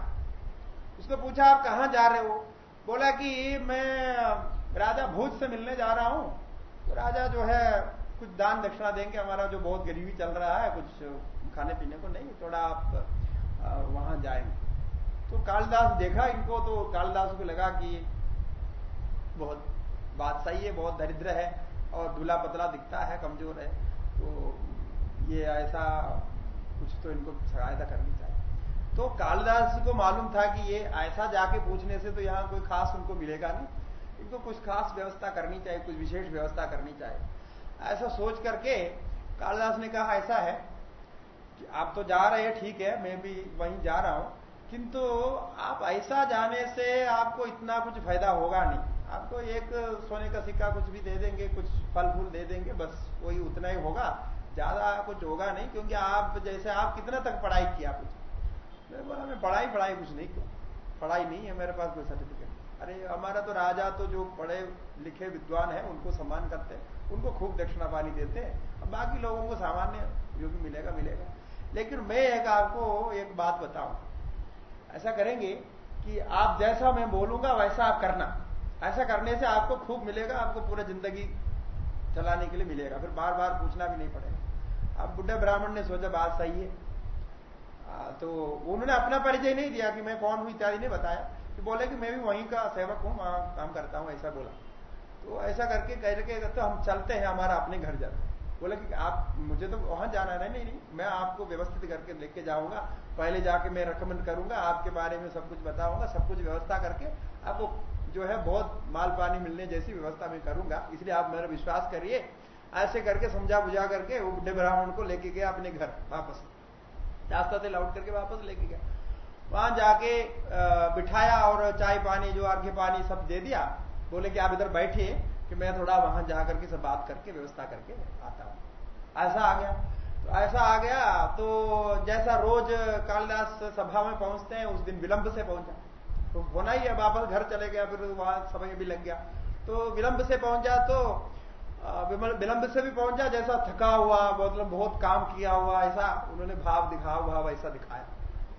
Speaker 1: उसको पूछा, आप कहाँ जा रहे हो? बोला कि, मैं राजा भोज से मिलने जा रहा हूँ। तो राजा जो है, कुछ दान दक्षिणा देंगे, हमारा जो बहुत गरीबी चल रहा है, कुछ खाने पीने को नहीं, थोड़ा आप वहाँ जाएँगे। तो कालिदास देखा इनको तो कालिदास को लगा कि बहुत बात सही है, बहुत दरिद्र है और दूल्हा पतला दिखता है, कमज़ोर है तो ये ऐसा कुछ तो इनको सहायता करनी चाहिए। तो कालिदास को मालूम था कि ये ऐसा जाके पूछने से तो यहाँ कोई खास उनको मिलेगा नहीं। इनको कुछ खास व्यवस्था करनी चाहिए, कुछ विशेष व्यवस्था करनी चाहिए। ऐसा सोच करके कालिदास ने कहा, ऐसा है कि आप तो जा रहे हैं, ठीक है, मैं भी वहीं जा रहा हूँ, किंतु आप ऐसा जाने से आपको इतना कुछ फ़ायदा होगा नहीं। आपको एक सोने का सिक्का कुछ भी दे देंगे, कुछ फल फूल दे देंगे, बस वही उतना ही होगा। ज़्यादा कुछ होगा नहीं, क्योंकि आप जैसे आप कितना तक पढ़ाई किया कुछ? मैं बोला, मैं पढ़ाई पढ़ाई कुछ नहीं किया। पढ़ाई नहीं है मेरे पास कोई सर्टिफिकेट अरे, हमारा तो राजा तो जो पढ़े, लिखे विद्वान है, उनको सम्मान करते हैं, उनको खूब दक्षिणा पानी देते हैं। अब बाकी लोगों को सामान्य जो भी मिलेगा मिलेगा। लेकिन मैं एक आपको एक बात बताऊँ। ऐसा करेंगे कि आप जैसा मैं बोलूँगा, वैसा आप करना। ऐसा करने से आपको खूब मिलेगा आपको पूरा ज़िंदगी चलाने के लिए मिलेगा। फिर बार बार पूछना भी नहीं पड़ेगा। अब बुढ़े ब्राह्मण ने सोचा बात सही है। आ, तो उन्होंने अपना परिचय नहीं दिया कि मैं कौन हूँ इत्यादि नहीं बताया कि बोले कि मैं भी वहीं का सेवक हूँ वहाँ काम करता हूँ ऐसा बोला। तो ऐसा करके कह रहे तो हम चलते हैं हमारा अपने घर जाते बोले कि आप मुझे तो वहाँ जाना है नहीं नहीं मैं आपको व्यवस्थित करके लेके जाऊँगा। पहले जाके मैं रिकमेंड करूँगा आपके बारे में सब कुछ बताऊँगा सब कुछ व्यवस्था करके। आपको जो है बहुत माल पानी मिलने जैसी व्यवस्था मैं करूँगा। इसलिए आप मेरा विश्वास करिए। ऐसे करके समझा बुझा करके वो बुढ़े ब्राह्मण को लेके गया अपने घर वापस। रास्ता से लौट करके वापस लेके गया। वहाँ जाके बिठाया और चाय पानी, जो अर्घ्य पानी सब दे दिया। बोले कि आप इधर बैठिए कि मैं थोड़ा वहाँ जाकर के सब बात करके, व्यवस्था करके आता हूँ। ऐसा आ गया। तो ऐसा आ गया। तो जैसा रोज कालिदास सभा में पहुँचते हैं, उस दिन विलंब से पहुँचा। तो होना ही है वापस घर चले गया, फिर वहाँ समय भी लग गया। तो विलंब से पहुँचा तो विलंब से भी पहुँचा, जैसा थका हुआ मतलब बहुत काम किया हुआ, ऐसा उन्होंने भाव दिखाया भाव ऐसा दिखाया।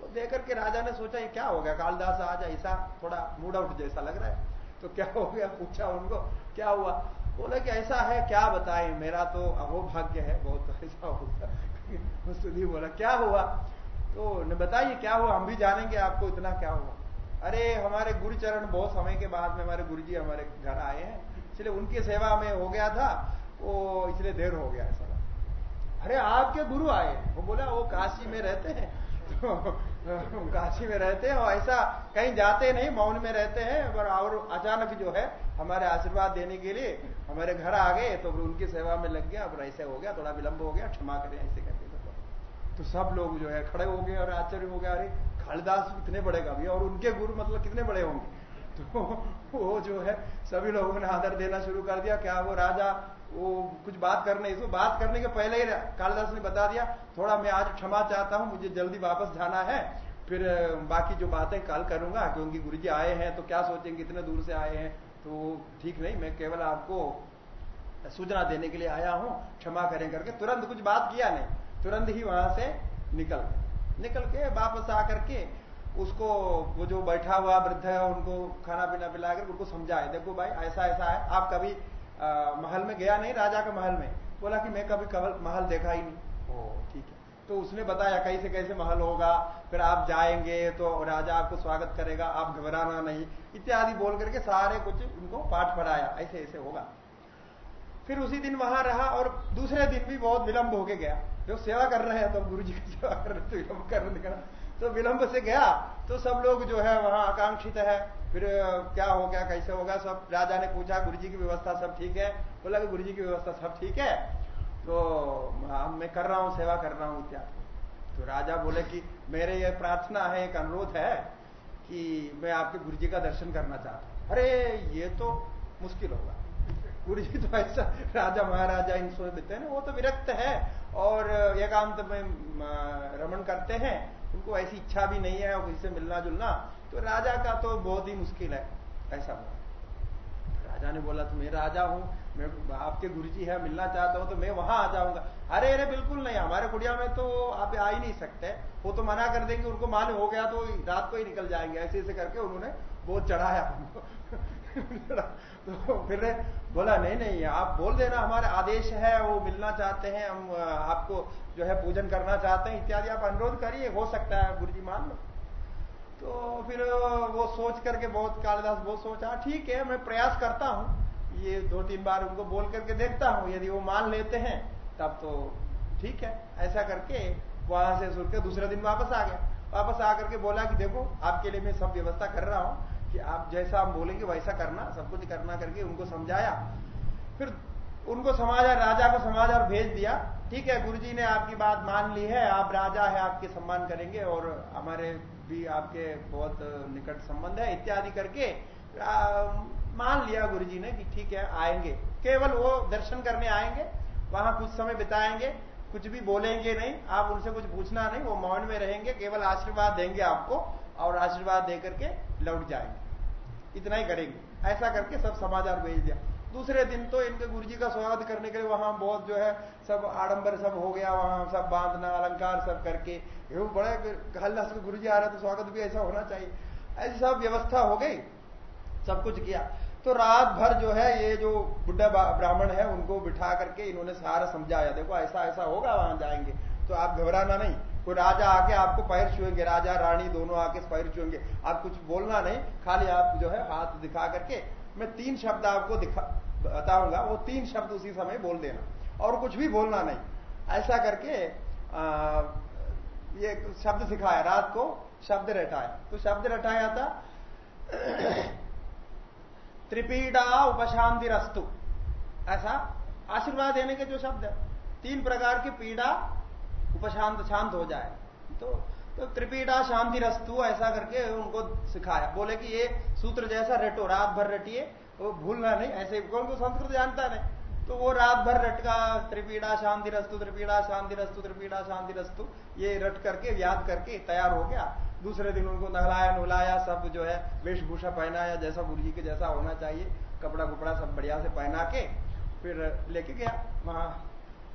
Speaker 1: तो देकर के राजा ने सोचा, ये क्या हो गया? कालदास आज ऐसा थोड़ा मूड आउट जैसा लग रहा है। तो क्या हो गया? पूछा उनको, क्या हुआ? बोला कि, ऐसा है, क्या बताए? मेरा तो अहोभाग्य है, बहुत ऐसा होता सुधी बोला, क्या हुआ? तो बताइए क्या हुआ? हम भी जानेंगे आपको इतना क्या हुआ? अरे, हमारे गुरुचरण बहुत समय के बाद में हमारे गुरु जी हमारे घर आए हैं, इसलिए उनकी सेवा में हो गया था, वो इसलिए देर हो गया ऐसा अरे, आपके गुरु आए वो बोला, वो काशी में रहते हैं। तो काशी में रहते हैं और ऐसा कहीं जाते नहीं, मौन में रहते हैं, पर और अचानक जो है, हमारे आशीर्वाद देने के लिए हमारे घर आ गए तो फिर उनकी सेवा में लग गया अब ऐसे हो गया, थोड़ा विलंब हो गया, क्षमा करें, ऐसे करके। तो सब लोग जो है खड़े हो गए और आश्चर्य हो गया, अरे कालिदास कितने बड़े कवि और उनके गुरु मतलब कितने बड़े होंगे? तो वो जो है, सभी लोगों ने आदर देना शुरू कर दिया। क्या वो राजा, वो कुछ बात करने इसको बात करने के पहले ही कालिदास ने बता दिया, थोड़ा मैं आज क्षमा चाहता हूँ, मुझे जल्दी वापस जाना है। फिर, बाकी जो बातें कल करूँगा क्योंकि गुरु जी आए हैं तो क्या सोचेंगे? इतने दूर से आए हैं तो ठीक नहीं, मैं केवल आपको सूचना देने के लिए आया हूँ, क्षमा करें करके। तुरंत कुछ बात किया नहीं, तुरंत ही वहाँ से निकल गए। निकल के वापस आकर के उसको वो जो बैठा हुआ वृद्ध है उनको खाना पीना पिला कर उनको समझाए देखो भाई ऐसा ऐसा है। आप कभी आ, महल में गया नहीं राजा के महल में? बोला कि मैं कभी कबल महल देखा ही नहीं। ओ ठीक है। तो उसने बताया कैसे कैसे महल होगा? फिर आप जाएँगे तो राजा आपको स्वागत करेगा आप घबराना नहीं। इत्यादि बोल करके सारे कुछ उनको पाठ पढ़ाया। ऐसे ऐसे होगा। फिर उसी दिन वहाँ रहा और दूसरे दिन भी बहुत विलंब होके गया। जो सेवा कर रहे हैं तो गुरु जी की सेवा कर तो विलंब कर रहे तो विलंब से गया तो सब लोग जो है वहाँ आकांक्षित है। फिर क्या हो गया, कैसे होगा सब राजा ने पूछा गुरु जी की व्यवस्था सब ठीक है? बोला गुरु जी की व्यवस्था सब ठीक है। तो मैं कर रहा हूँ, सेवा कर रहा हूँ क्या? तो राजा बोले कि, मेरे ये प्रार्थना है, एक अनुरोध है कि मैं आपके गुरु जी का दर्शन करना चाहता हूँ। अरे, ये तो मुश्किल होगा। गुरु जी तो ऐसा, राजा, महाराजा, इन सोच देते हैं वो तो विरक्त है। और एकांत में रमन करते हैं, उनको ऐसी इच्छा भी नहीं है किसी मिलना जुलना तो राजा का तो बहुत ही मुश्किल है, ऐसा हुआ। राजा ने बोला तो मैं राजा हूँ, मैं, आपके गुरुजी है, मिलना चाहता हूँ तो मैं वहाँ आ जाऊँगा। अरे अरे, बिल्कुल नहीं, हमारे कुड़िया में तो आप आ ही नहीं सकते, वो तो मना कर देंगे, उनको मान हो गया तो रात को ही निकल जाएँगे। ऐसे ऐसे करके उन्होंने बहुत चढ़ाया तो फिर बोला, नहीं नहीं, आप बोल देना, हमारा आदेश है, वो मिलना चाहते हैं, हम आपको जो है पूजन करना चाहते हैं, इत्यादि, आप अनुरोध करिए, हो सकता है गुरु जी मान लो। तो फिर वो सोच करके बहुत, कालिदास बहुत सोचा ठीक है, मैं प्रयास करता हूँ। ये दो तीन बार उनको बोल करके देखता हूँ, यदि वो मान लेते हैं, तब तो ठीक है, ऐसा करके वहाँ से सुन के दूसरे दिन वापस आ गया। वापस आकर के बोला कि, देखो, आपके लिए मैं सब व्यवस्था कर रहा हूँ कि आप जैसा आप बोलेंगे वैसा करना, सब कुछ करना करके उनको समझाया। फिर उनको समाचार राजा को समाचार भेज दिया। ठीक है, गुरुजी ने आपकी बात मान ली है, आप राजा है, आपके सम्मान करेंगे और हमारे भी आपके बहुत निकट संबंध है, इत्यादि करके मान लिया गुरुजी ने कि ठीक है, आएँगे। केवल वो दर्शन करने आएँगे, वहाँ कुछ समय बिताएँगे, कुछ भी बोलेंगे नहीं, आप उनसे कुछ पूछना नहीं, वो मौन में रहेंगे, केवल आशीर्वाद देंगे आपको। और आशीर्वाद देकर के लौट जाएँगे। इतना ही करेंगे। ऐसा करके सब समाचार भेज दिया। दूसरे दिन तो इनके गुरुजी का स्वागत करने के लिए वहाँ बहुत जो है, सब आडंबर सब हो गया वहाँ, सब बांधना, अलंकार सब करके। ये बड़े हल्लास गुरु जी आ रहे तो स्वागत भी ऐसा होना चाहिए। ऐसी सब व्यवस्था हो गई। सब कुछ किया। तो रात भर जो है, ये जो बुढ़ा ब्राह्मण है, उनको बिठा करके इन्होंने सारा समझाया। देखो ऐसा ऐसा होगा, वहाँ जाएँगे। तो आप घबराना नहीं। कोई राजा आके आपको पैर छुएँगे राजा रानी दोनों आके पैर छुएँगे। आप कुछ बोलना नहीं खाली आप जो है हाथ दिखा करके मैं तीन शब्द आपको दिखा बताऊँगा वो तीन शब्द उसी समय बोल देना। और कुछ भी बोलना नहीं। ऐसा करके आ, ये शब्द सिखाया रात को शब्द रटाया। तो शब्द रटाया था त्रिपीड़ा उपशांति रस्तु ऐसा आशीर्वाद देने के जो शब्द है। तीन प्रकार की पीड़ा उपशांत शांत हो जाए। तो तो त्रिपीड़ा शांति रस्तु ऐसा करके उनको सिखाया। बोले कि ये सूत्र जैसा रटो, रात भर रटिए, वो भूलना नहीं, ऐसे कौन को संस्कृत जानता नहीं तो वो रात भर रटका त्रिपीड़ा शांति रस्तु त्रिपीड़ा शांति रस्तु त्रिपीड़ा शांति रस्तु, ये रट करके, याद करके तैयार हो गया। दूसरे दिन उनको नहलाया नुलाया सब जो है, वेशभूषा पहनाया, जैसा गुरु जी के जैसा होना चाहिए कपड़ा कुपड़ा सब बढ़िया से पहना के, फिर लेके गया। वहाँ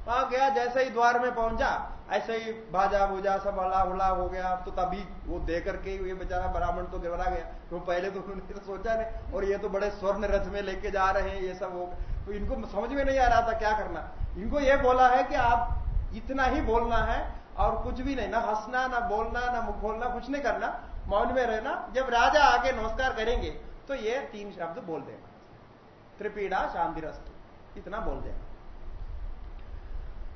Speaker 1: वहाँ गया, जैसे ही द्वार में पहुँचा, ऐसे ही भाजा भूजा सब हला हुला हो गया। तो तभी वो दे करके ये बेचारा ब्राह्मण तो गिरा गया। तो पहले तो उन्होंने तो सोचा नहीं, और ये तो बड़े स्वर्ण रथ में लेके जा रहे हैं, ये सब हो तो इनको समझ में नहीं आ रहा था क्या करना। इनको ये बोला है कि आप इतना ही बोलना है, और कुछ भी नहीं, ना हंसना, ना बोलना, ना मुख खोलना, कुछ नहीं करना। मौन में रहना, जब राजा आके नमस्कार करेंगे तो ये तीन शब्द बोल देना। त्रिपीड़ा शांति इतना बोल देना।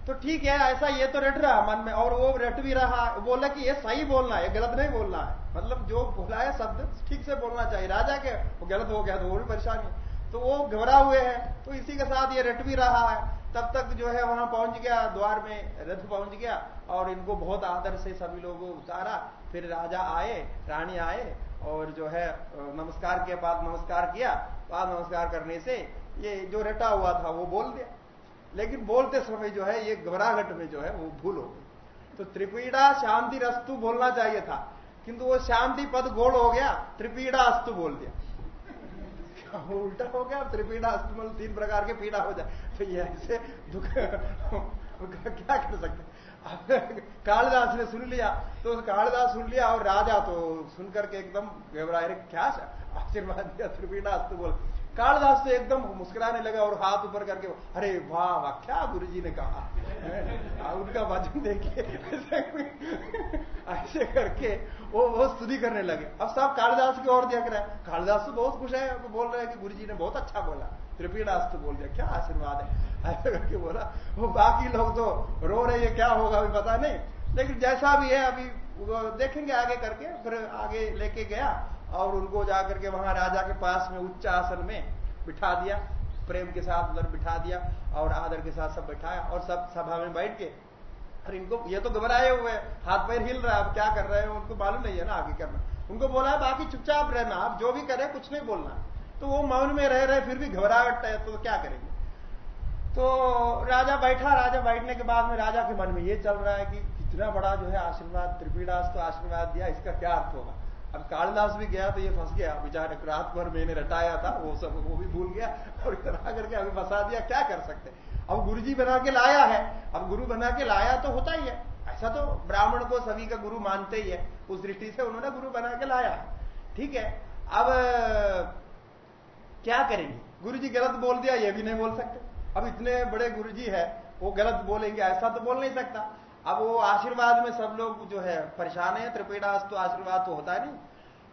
Speaker 1: तो ठीक है, ऐसा ये तो रट रहा मन में, और वो रट भी रहा, बोला कि ये सही बोलना है गलत नहीं बोलना है। मतलब जो बोला है शब्द, ठीक से बोलना चाहिए। राजा के, वो गलत हो गया तो वो भी परेशानी। तो वो घबरा हुए हैं तो इसी के साथ ये रट भी रहा है। तब तक जो है वहाँ पहुँच गया, द्वार में रथ पहुँच गया, और इनको बहुत आदर से सभी लोगों उतारा। फिर राजा आए, रानी आए, और जो है नमस्कार के बाद नमस्कार किया। बाद नमस्कार करने से ये जो रटा हुआ था, वो बोल दिया। लेकिन बोलते समय जो है, ये घबराहट में जो है, वो भूल हो गई। तो त्रिपीड़ा शांति रस्तु बोलना चाहिए था। किंतु वो शांति पद गोल हो गया, त्रिपीड़ा अस्तु बोल दिया। उल्टा हो गया? त्रिपीड़ा अस्तु मतलब तीन प्रकार के पीड़ा हो जाए। तो ये ऐसे दुख, क्या कर सकते कालिदास ने सुन लिया तो कालिदास सुन लिया, और राजा तो सुनकर के एकदम घबराए क्या आशीर्वाद दिया त्रिपीड़ा अस्तु बोल? कालिदास तो एकदम मुस्कुराने लगा और हाथ ऊपर करके, अरे वाह वाह, क्या गुरु जी ने कहा? उनका वज़न देखिए, ऐसे करके वो बहुत स्तुति करने लगे। अब सब कालिदास की ओर देख रहे हैं। कालिदास तो बहुत खुश है बोल रहे हैं कि गुरु जी ने बहुत अच्छा बोला। त्रिपीडास तो बोल दिया, क्या आशीर्वाद है? ऐसे करके बोला। वो बाकी लोग तो रो रहे हैं क्या होगा, अभी पता नहीं। लेकिन जैसा भी है, अभी देखेंगे आगे करके, फिर आगे लेके गया। और उनको जाकर के वहाँ राजा के पास में उच्च आसन में बिठा दिया, प्रेम के साथ उधर बिठा दिया और आदर के साथ सब बैठाया और सब सभा में बैठ के और इनको, ये तो घबराए हुए हाथ पैर हिल रहा है, अब क्या कर रहे हैं, उनको मालूम नहीं है ना आगे करना। उनको बोला है, बाकी चुपचाप रहना, आप जो भी करें, कुछ नहीं बोलना। तो वो मौन में रह रहे, फिर भी घबराहट है तो क्या करेंगे? तो राजा बैठा, राजा बैठने के बाद में राजा के मन में ये चल रहा है कि इतना बड़ा जो है आशीर्वाद, त्रिपीड़ास तो आशीर्वाद दिया, इसका क्या अर्थ होगा? अब कालिदास भी गया तो ये फंस गया। बेचारे रात भर मैंने रटाया था, वो सब, वो भी भूल गया और करा करके अभी फंसा दिया, क्या कर सकते? अब गुरु जी बना के लाया है। अब गुरु बना के लाया तो होता ही है। ऐसा तो ब्राह्मण को सभी का गुरु मानते ही है। उस दृष्टि से उन्होंने गुरु बना के लाया ठीक है? अब, क्या करेंगे? गुरु जी गलत बोल दिया, ये भी नहीं बोल सकते। अब इतने बड़े गुरु जी है, वो गलत बोलेंगे, ऐसा तो बोल नहीं सकता। अब वो आशीर्वाद में सब लोग जो है परेशान है, त्रिपीड़ास तो आशीर्वाद तो होता नहीं।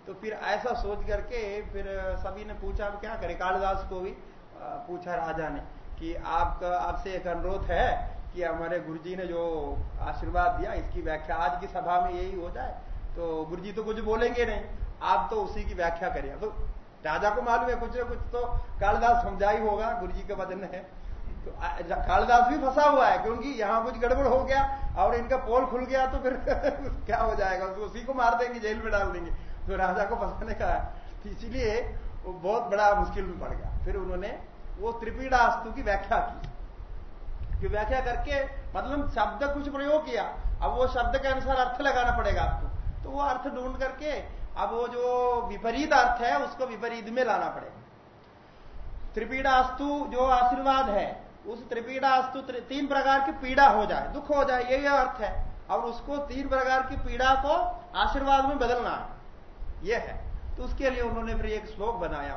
Speaker 1: तो फिर ऐसा सोच करके फिर सभी ने पूछा, अब क्या करें? कालिदास को भी पूछा राजा ने कि आपका, आपसे एक अनुरोध है कि हमारे गुरुजी ने जो आशीर्वाद दिया, इसकी व्याख्या आज की सभा में यही हो जाए। तो गुरुजी तो कुछ बोलेंगे नहीं। आप तो उसी की व्याख्या करिए। तो राजा को मालूम है कुछ ना कुछ तो कालिदास समझा ही होगा गुरु जी का वचन है। तो कालिदास भी फंसा हुआ है, क्योंकि यहाँ कुछ गड़बड़ हो गया और इनका पोल खुल गया तो फिर क्या हो जाएगा? उसको उसी को मार देंगे, जेल में डाल देंगे। तो राजा को फंसाने का तो इसीलिए वो बहुत बड़ा मुश्किल में पड़ गया। फिर उन्होंने वो त्रिपीड़ास्तु की व्याख्या की। कि व्याख्या करके मतलब शब्द कुछ प्रयोग किया। अब वो शब्द के अनुसार अर्थ लगाना पड़ेगा आपको। तो वो अर्थ ढूंढ करके अब वो जो विपरीत अर्थ है, उसको विपरीत में लाना पड़ेगा। त्रिपीड़ास्तु जो आशीर्वाद है उस त्रिपीड़ास्तु तीन प्रकार की पीड़ा हो जाए, दुख हो जाए यही अर्थ है। और उसको तीन प्रकार की पीड़ा को आशीर्वाद में बदलना है यह है। तो उसके लिए उन्होंने फिर एक श्लोक बनाया।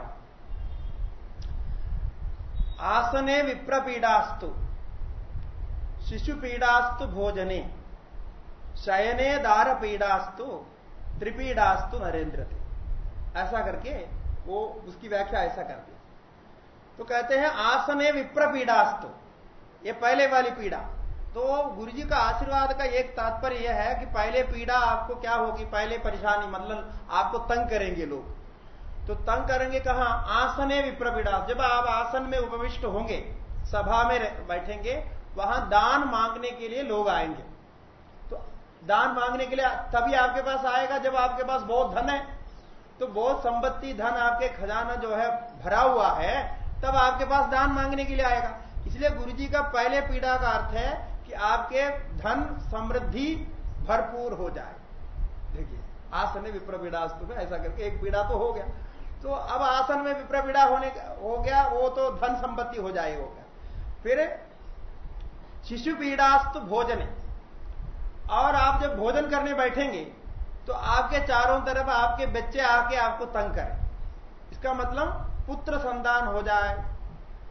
Speaker 1: आसने विप्र पीड़ास्तु शिशु पीड़ास्तु भोजने, शयने दार पीड़ास्तु, त्रिपीड़ास्तु नरेंद्र ऐसा करके वो उसकी व्याख्या ऐसा कर दी तो कहते हैं, आसने विप्र पीड़ास्तु ये पहले वाली पीड़ा। तो गुरु जी का आशीर्वाद का एक तात्पर्य यह है कि पहले पीड़ा आपको क्या होगी? पहले परेशानी मतलब आपको तंग करेंगे लोग। तो तंग करेंगे कहा? आसने विप्र पीड़ा जब आप आसन में उपविष्ट होंगे, सभा में बैठेंगे, वहाँ दान मांगने के लिए लोग आएँगे। तो दान मांगने के लिए तभी आपके पास आएगा जब आपके पास बहुत धन है। तो बहुत संपत्ति, धन आपके खजाना जो है, भरा हुआ है। तब आपके पास दान मांगने के लिए आएगा। इसलिए गुरु जी का पहले पीड़ा का अर्थ है कि आपके धन समृद्धि भरपूर हो जाए। देखिए, आसन विप्र पीड़ास्तु में ऐसा करके एक पीड़ा तो हो गया। तो अब आसन में विप्र पीड़ा होने हो गया, वो तो धन संपत्ति हो जाए, हो गया। फिर शिशु पीड़ास्तु भोजन। और आप जब भोजन करने बैठेंगे तो आपके चारों तरफ़ आपके बच्चे आके आपको तंग करें। इसका मतलब पुत्र संतान हो जाए।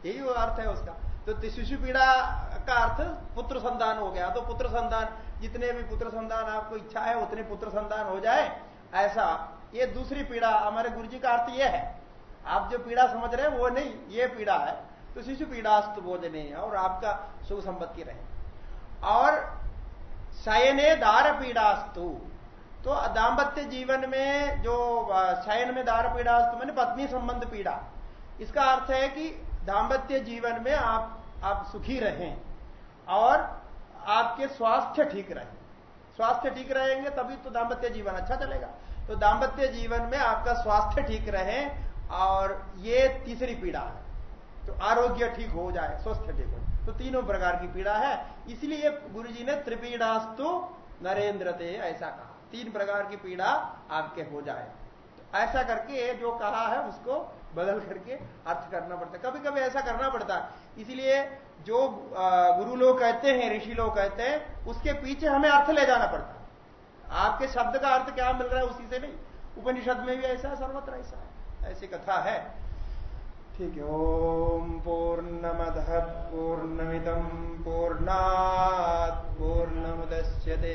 Speaker 1: यही वो अर्थ है उसका। तो शिशु पीड़ा का अर्थ पुत्र संतान हो गया। तो पुत्र संतान, जितने भी पुत्र संतान आपको इच्छा है, उतने पुत्र संतान हो जाए। ऐसा। ये दूसरी पीड़ा, हमारे गुरु जी का अर्थ ये है। आप जो पीड़ा समझ रहे हैं, वो नहीं, ये पीड़ा है। तो शिशु पीड़ास्त भोजने और आपका सुख संपत्ति रहे। और शयने दार पीड़ास्तु। तो दाम्पत्य जीवन में जो शयन में दार पीड़ास्तु मैंने पत्नी संबंध पीड़ा। इसका अर्थ है कि दाम्पत्य जीवन में आप आप सुखी रहें और आपके स्वास्थ्य ठीक रहे। स्वास्थ्य ठीक रहेंगे तभी तो दाम्पत्य जीवन अच्छा चलेगा। तो दाम्पत्य जीवन में आपका स्वास्थ्य ठीक रहे और ये तीसरी पीड़ा है। तो आरोग्य ठीक हो जाए, स्वस्थ ठीक हो तो तीनों प्रकार की पीड़ा है। इसलिए गुरु जी ने त्रिपीड़ास्तु नरेंद्र ऐसा कहा। तीन प्रकार की पीड़ा आपके हो जाए। तो ऐसा करके जो कहा है उसको बदल करके अर्थ करना पड़ता है। कभी कभी ऐसा करना पड़ता है। इसलिए जो गुरु लोग कहते हैं ऋषि लोग कहते हैं, उसके पीछे हमें अर्थ ले जाना पड़ता है। आपके शब्द का अर्थ क्या मिल रहा है उसी से नहीं। उपनिषद में भी ऐसा है, सर्वत्र ऐसा है। ऐसी कथा है। ठीक है। ओम पूर्णमद पूर्णमिदम पूर्णात् पूर्णमुदश्यते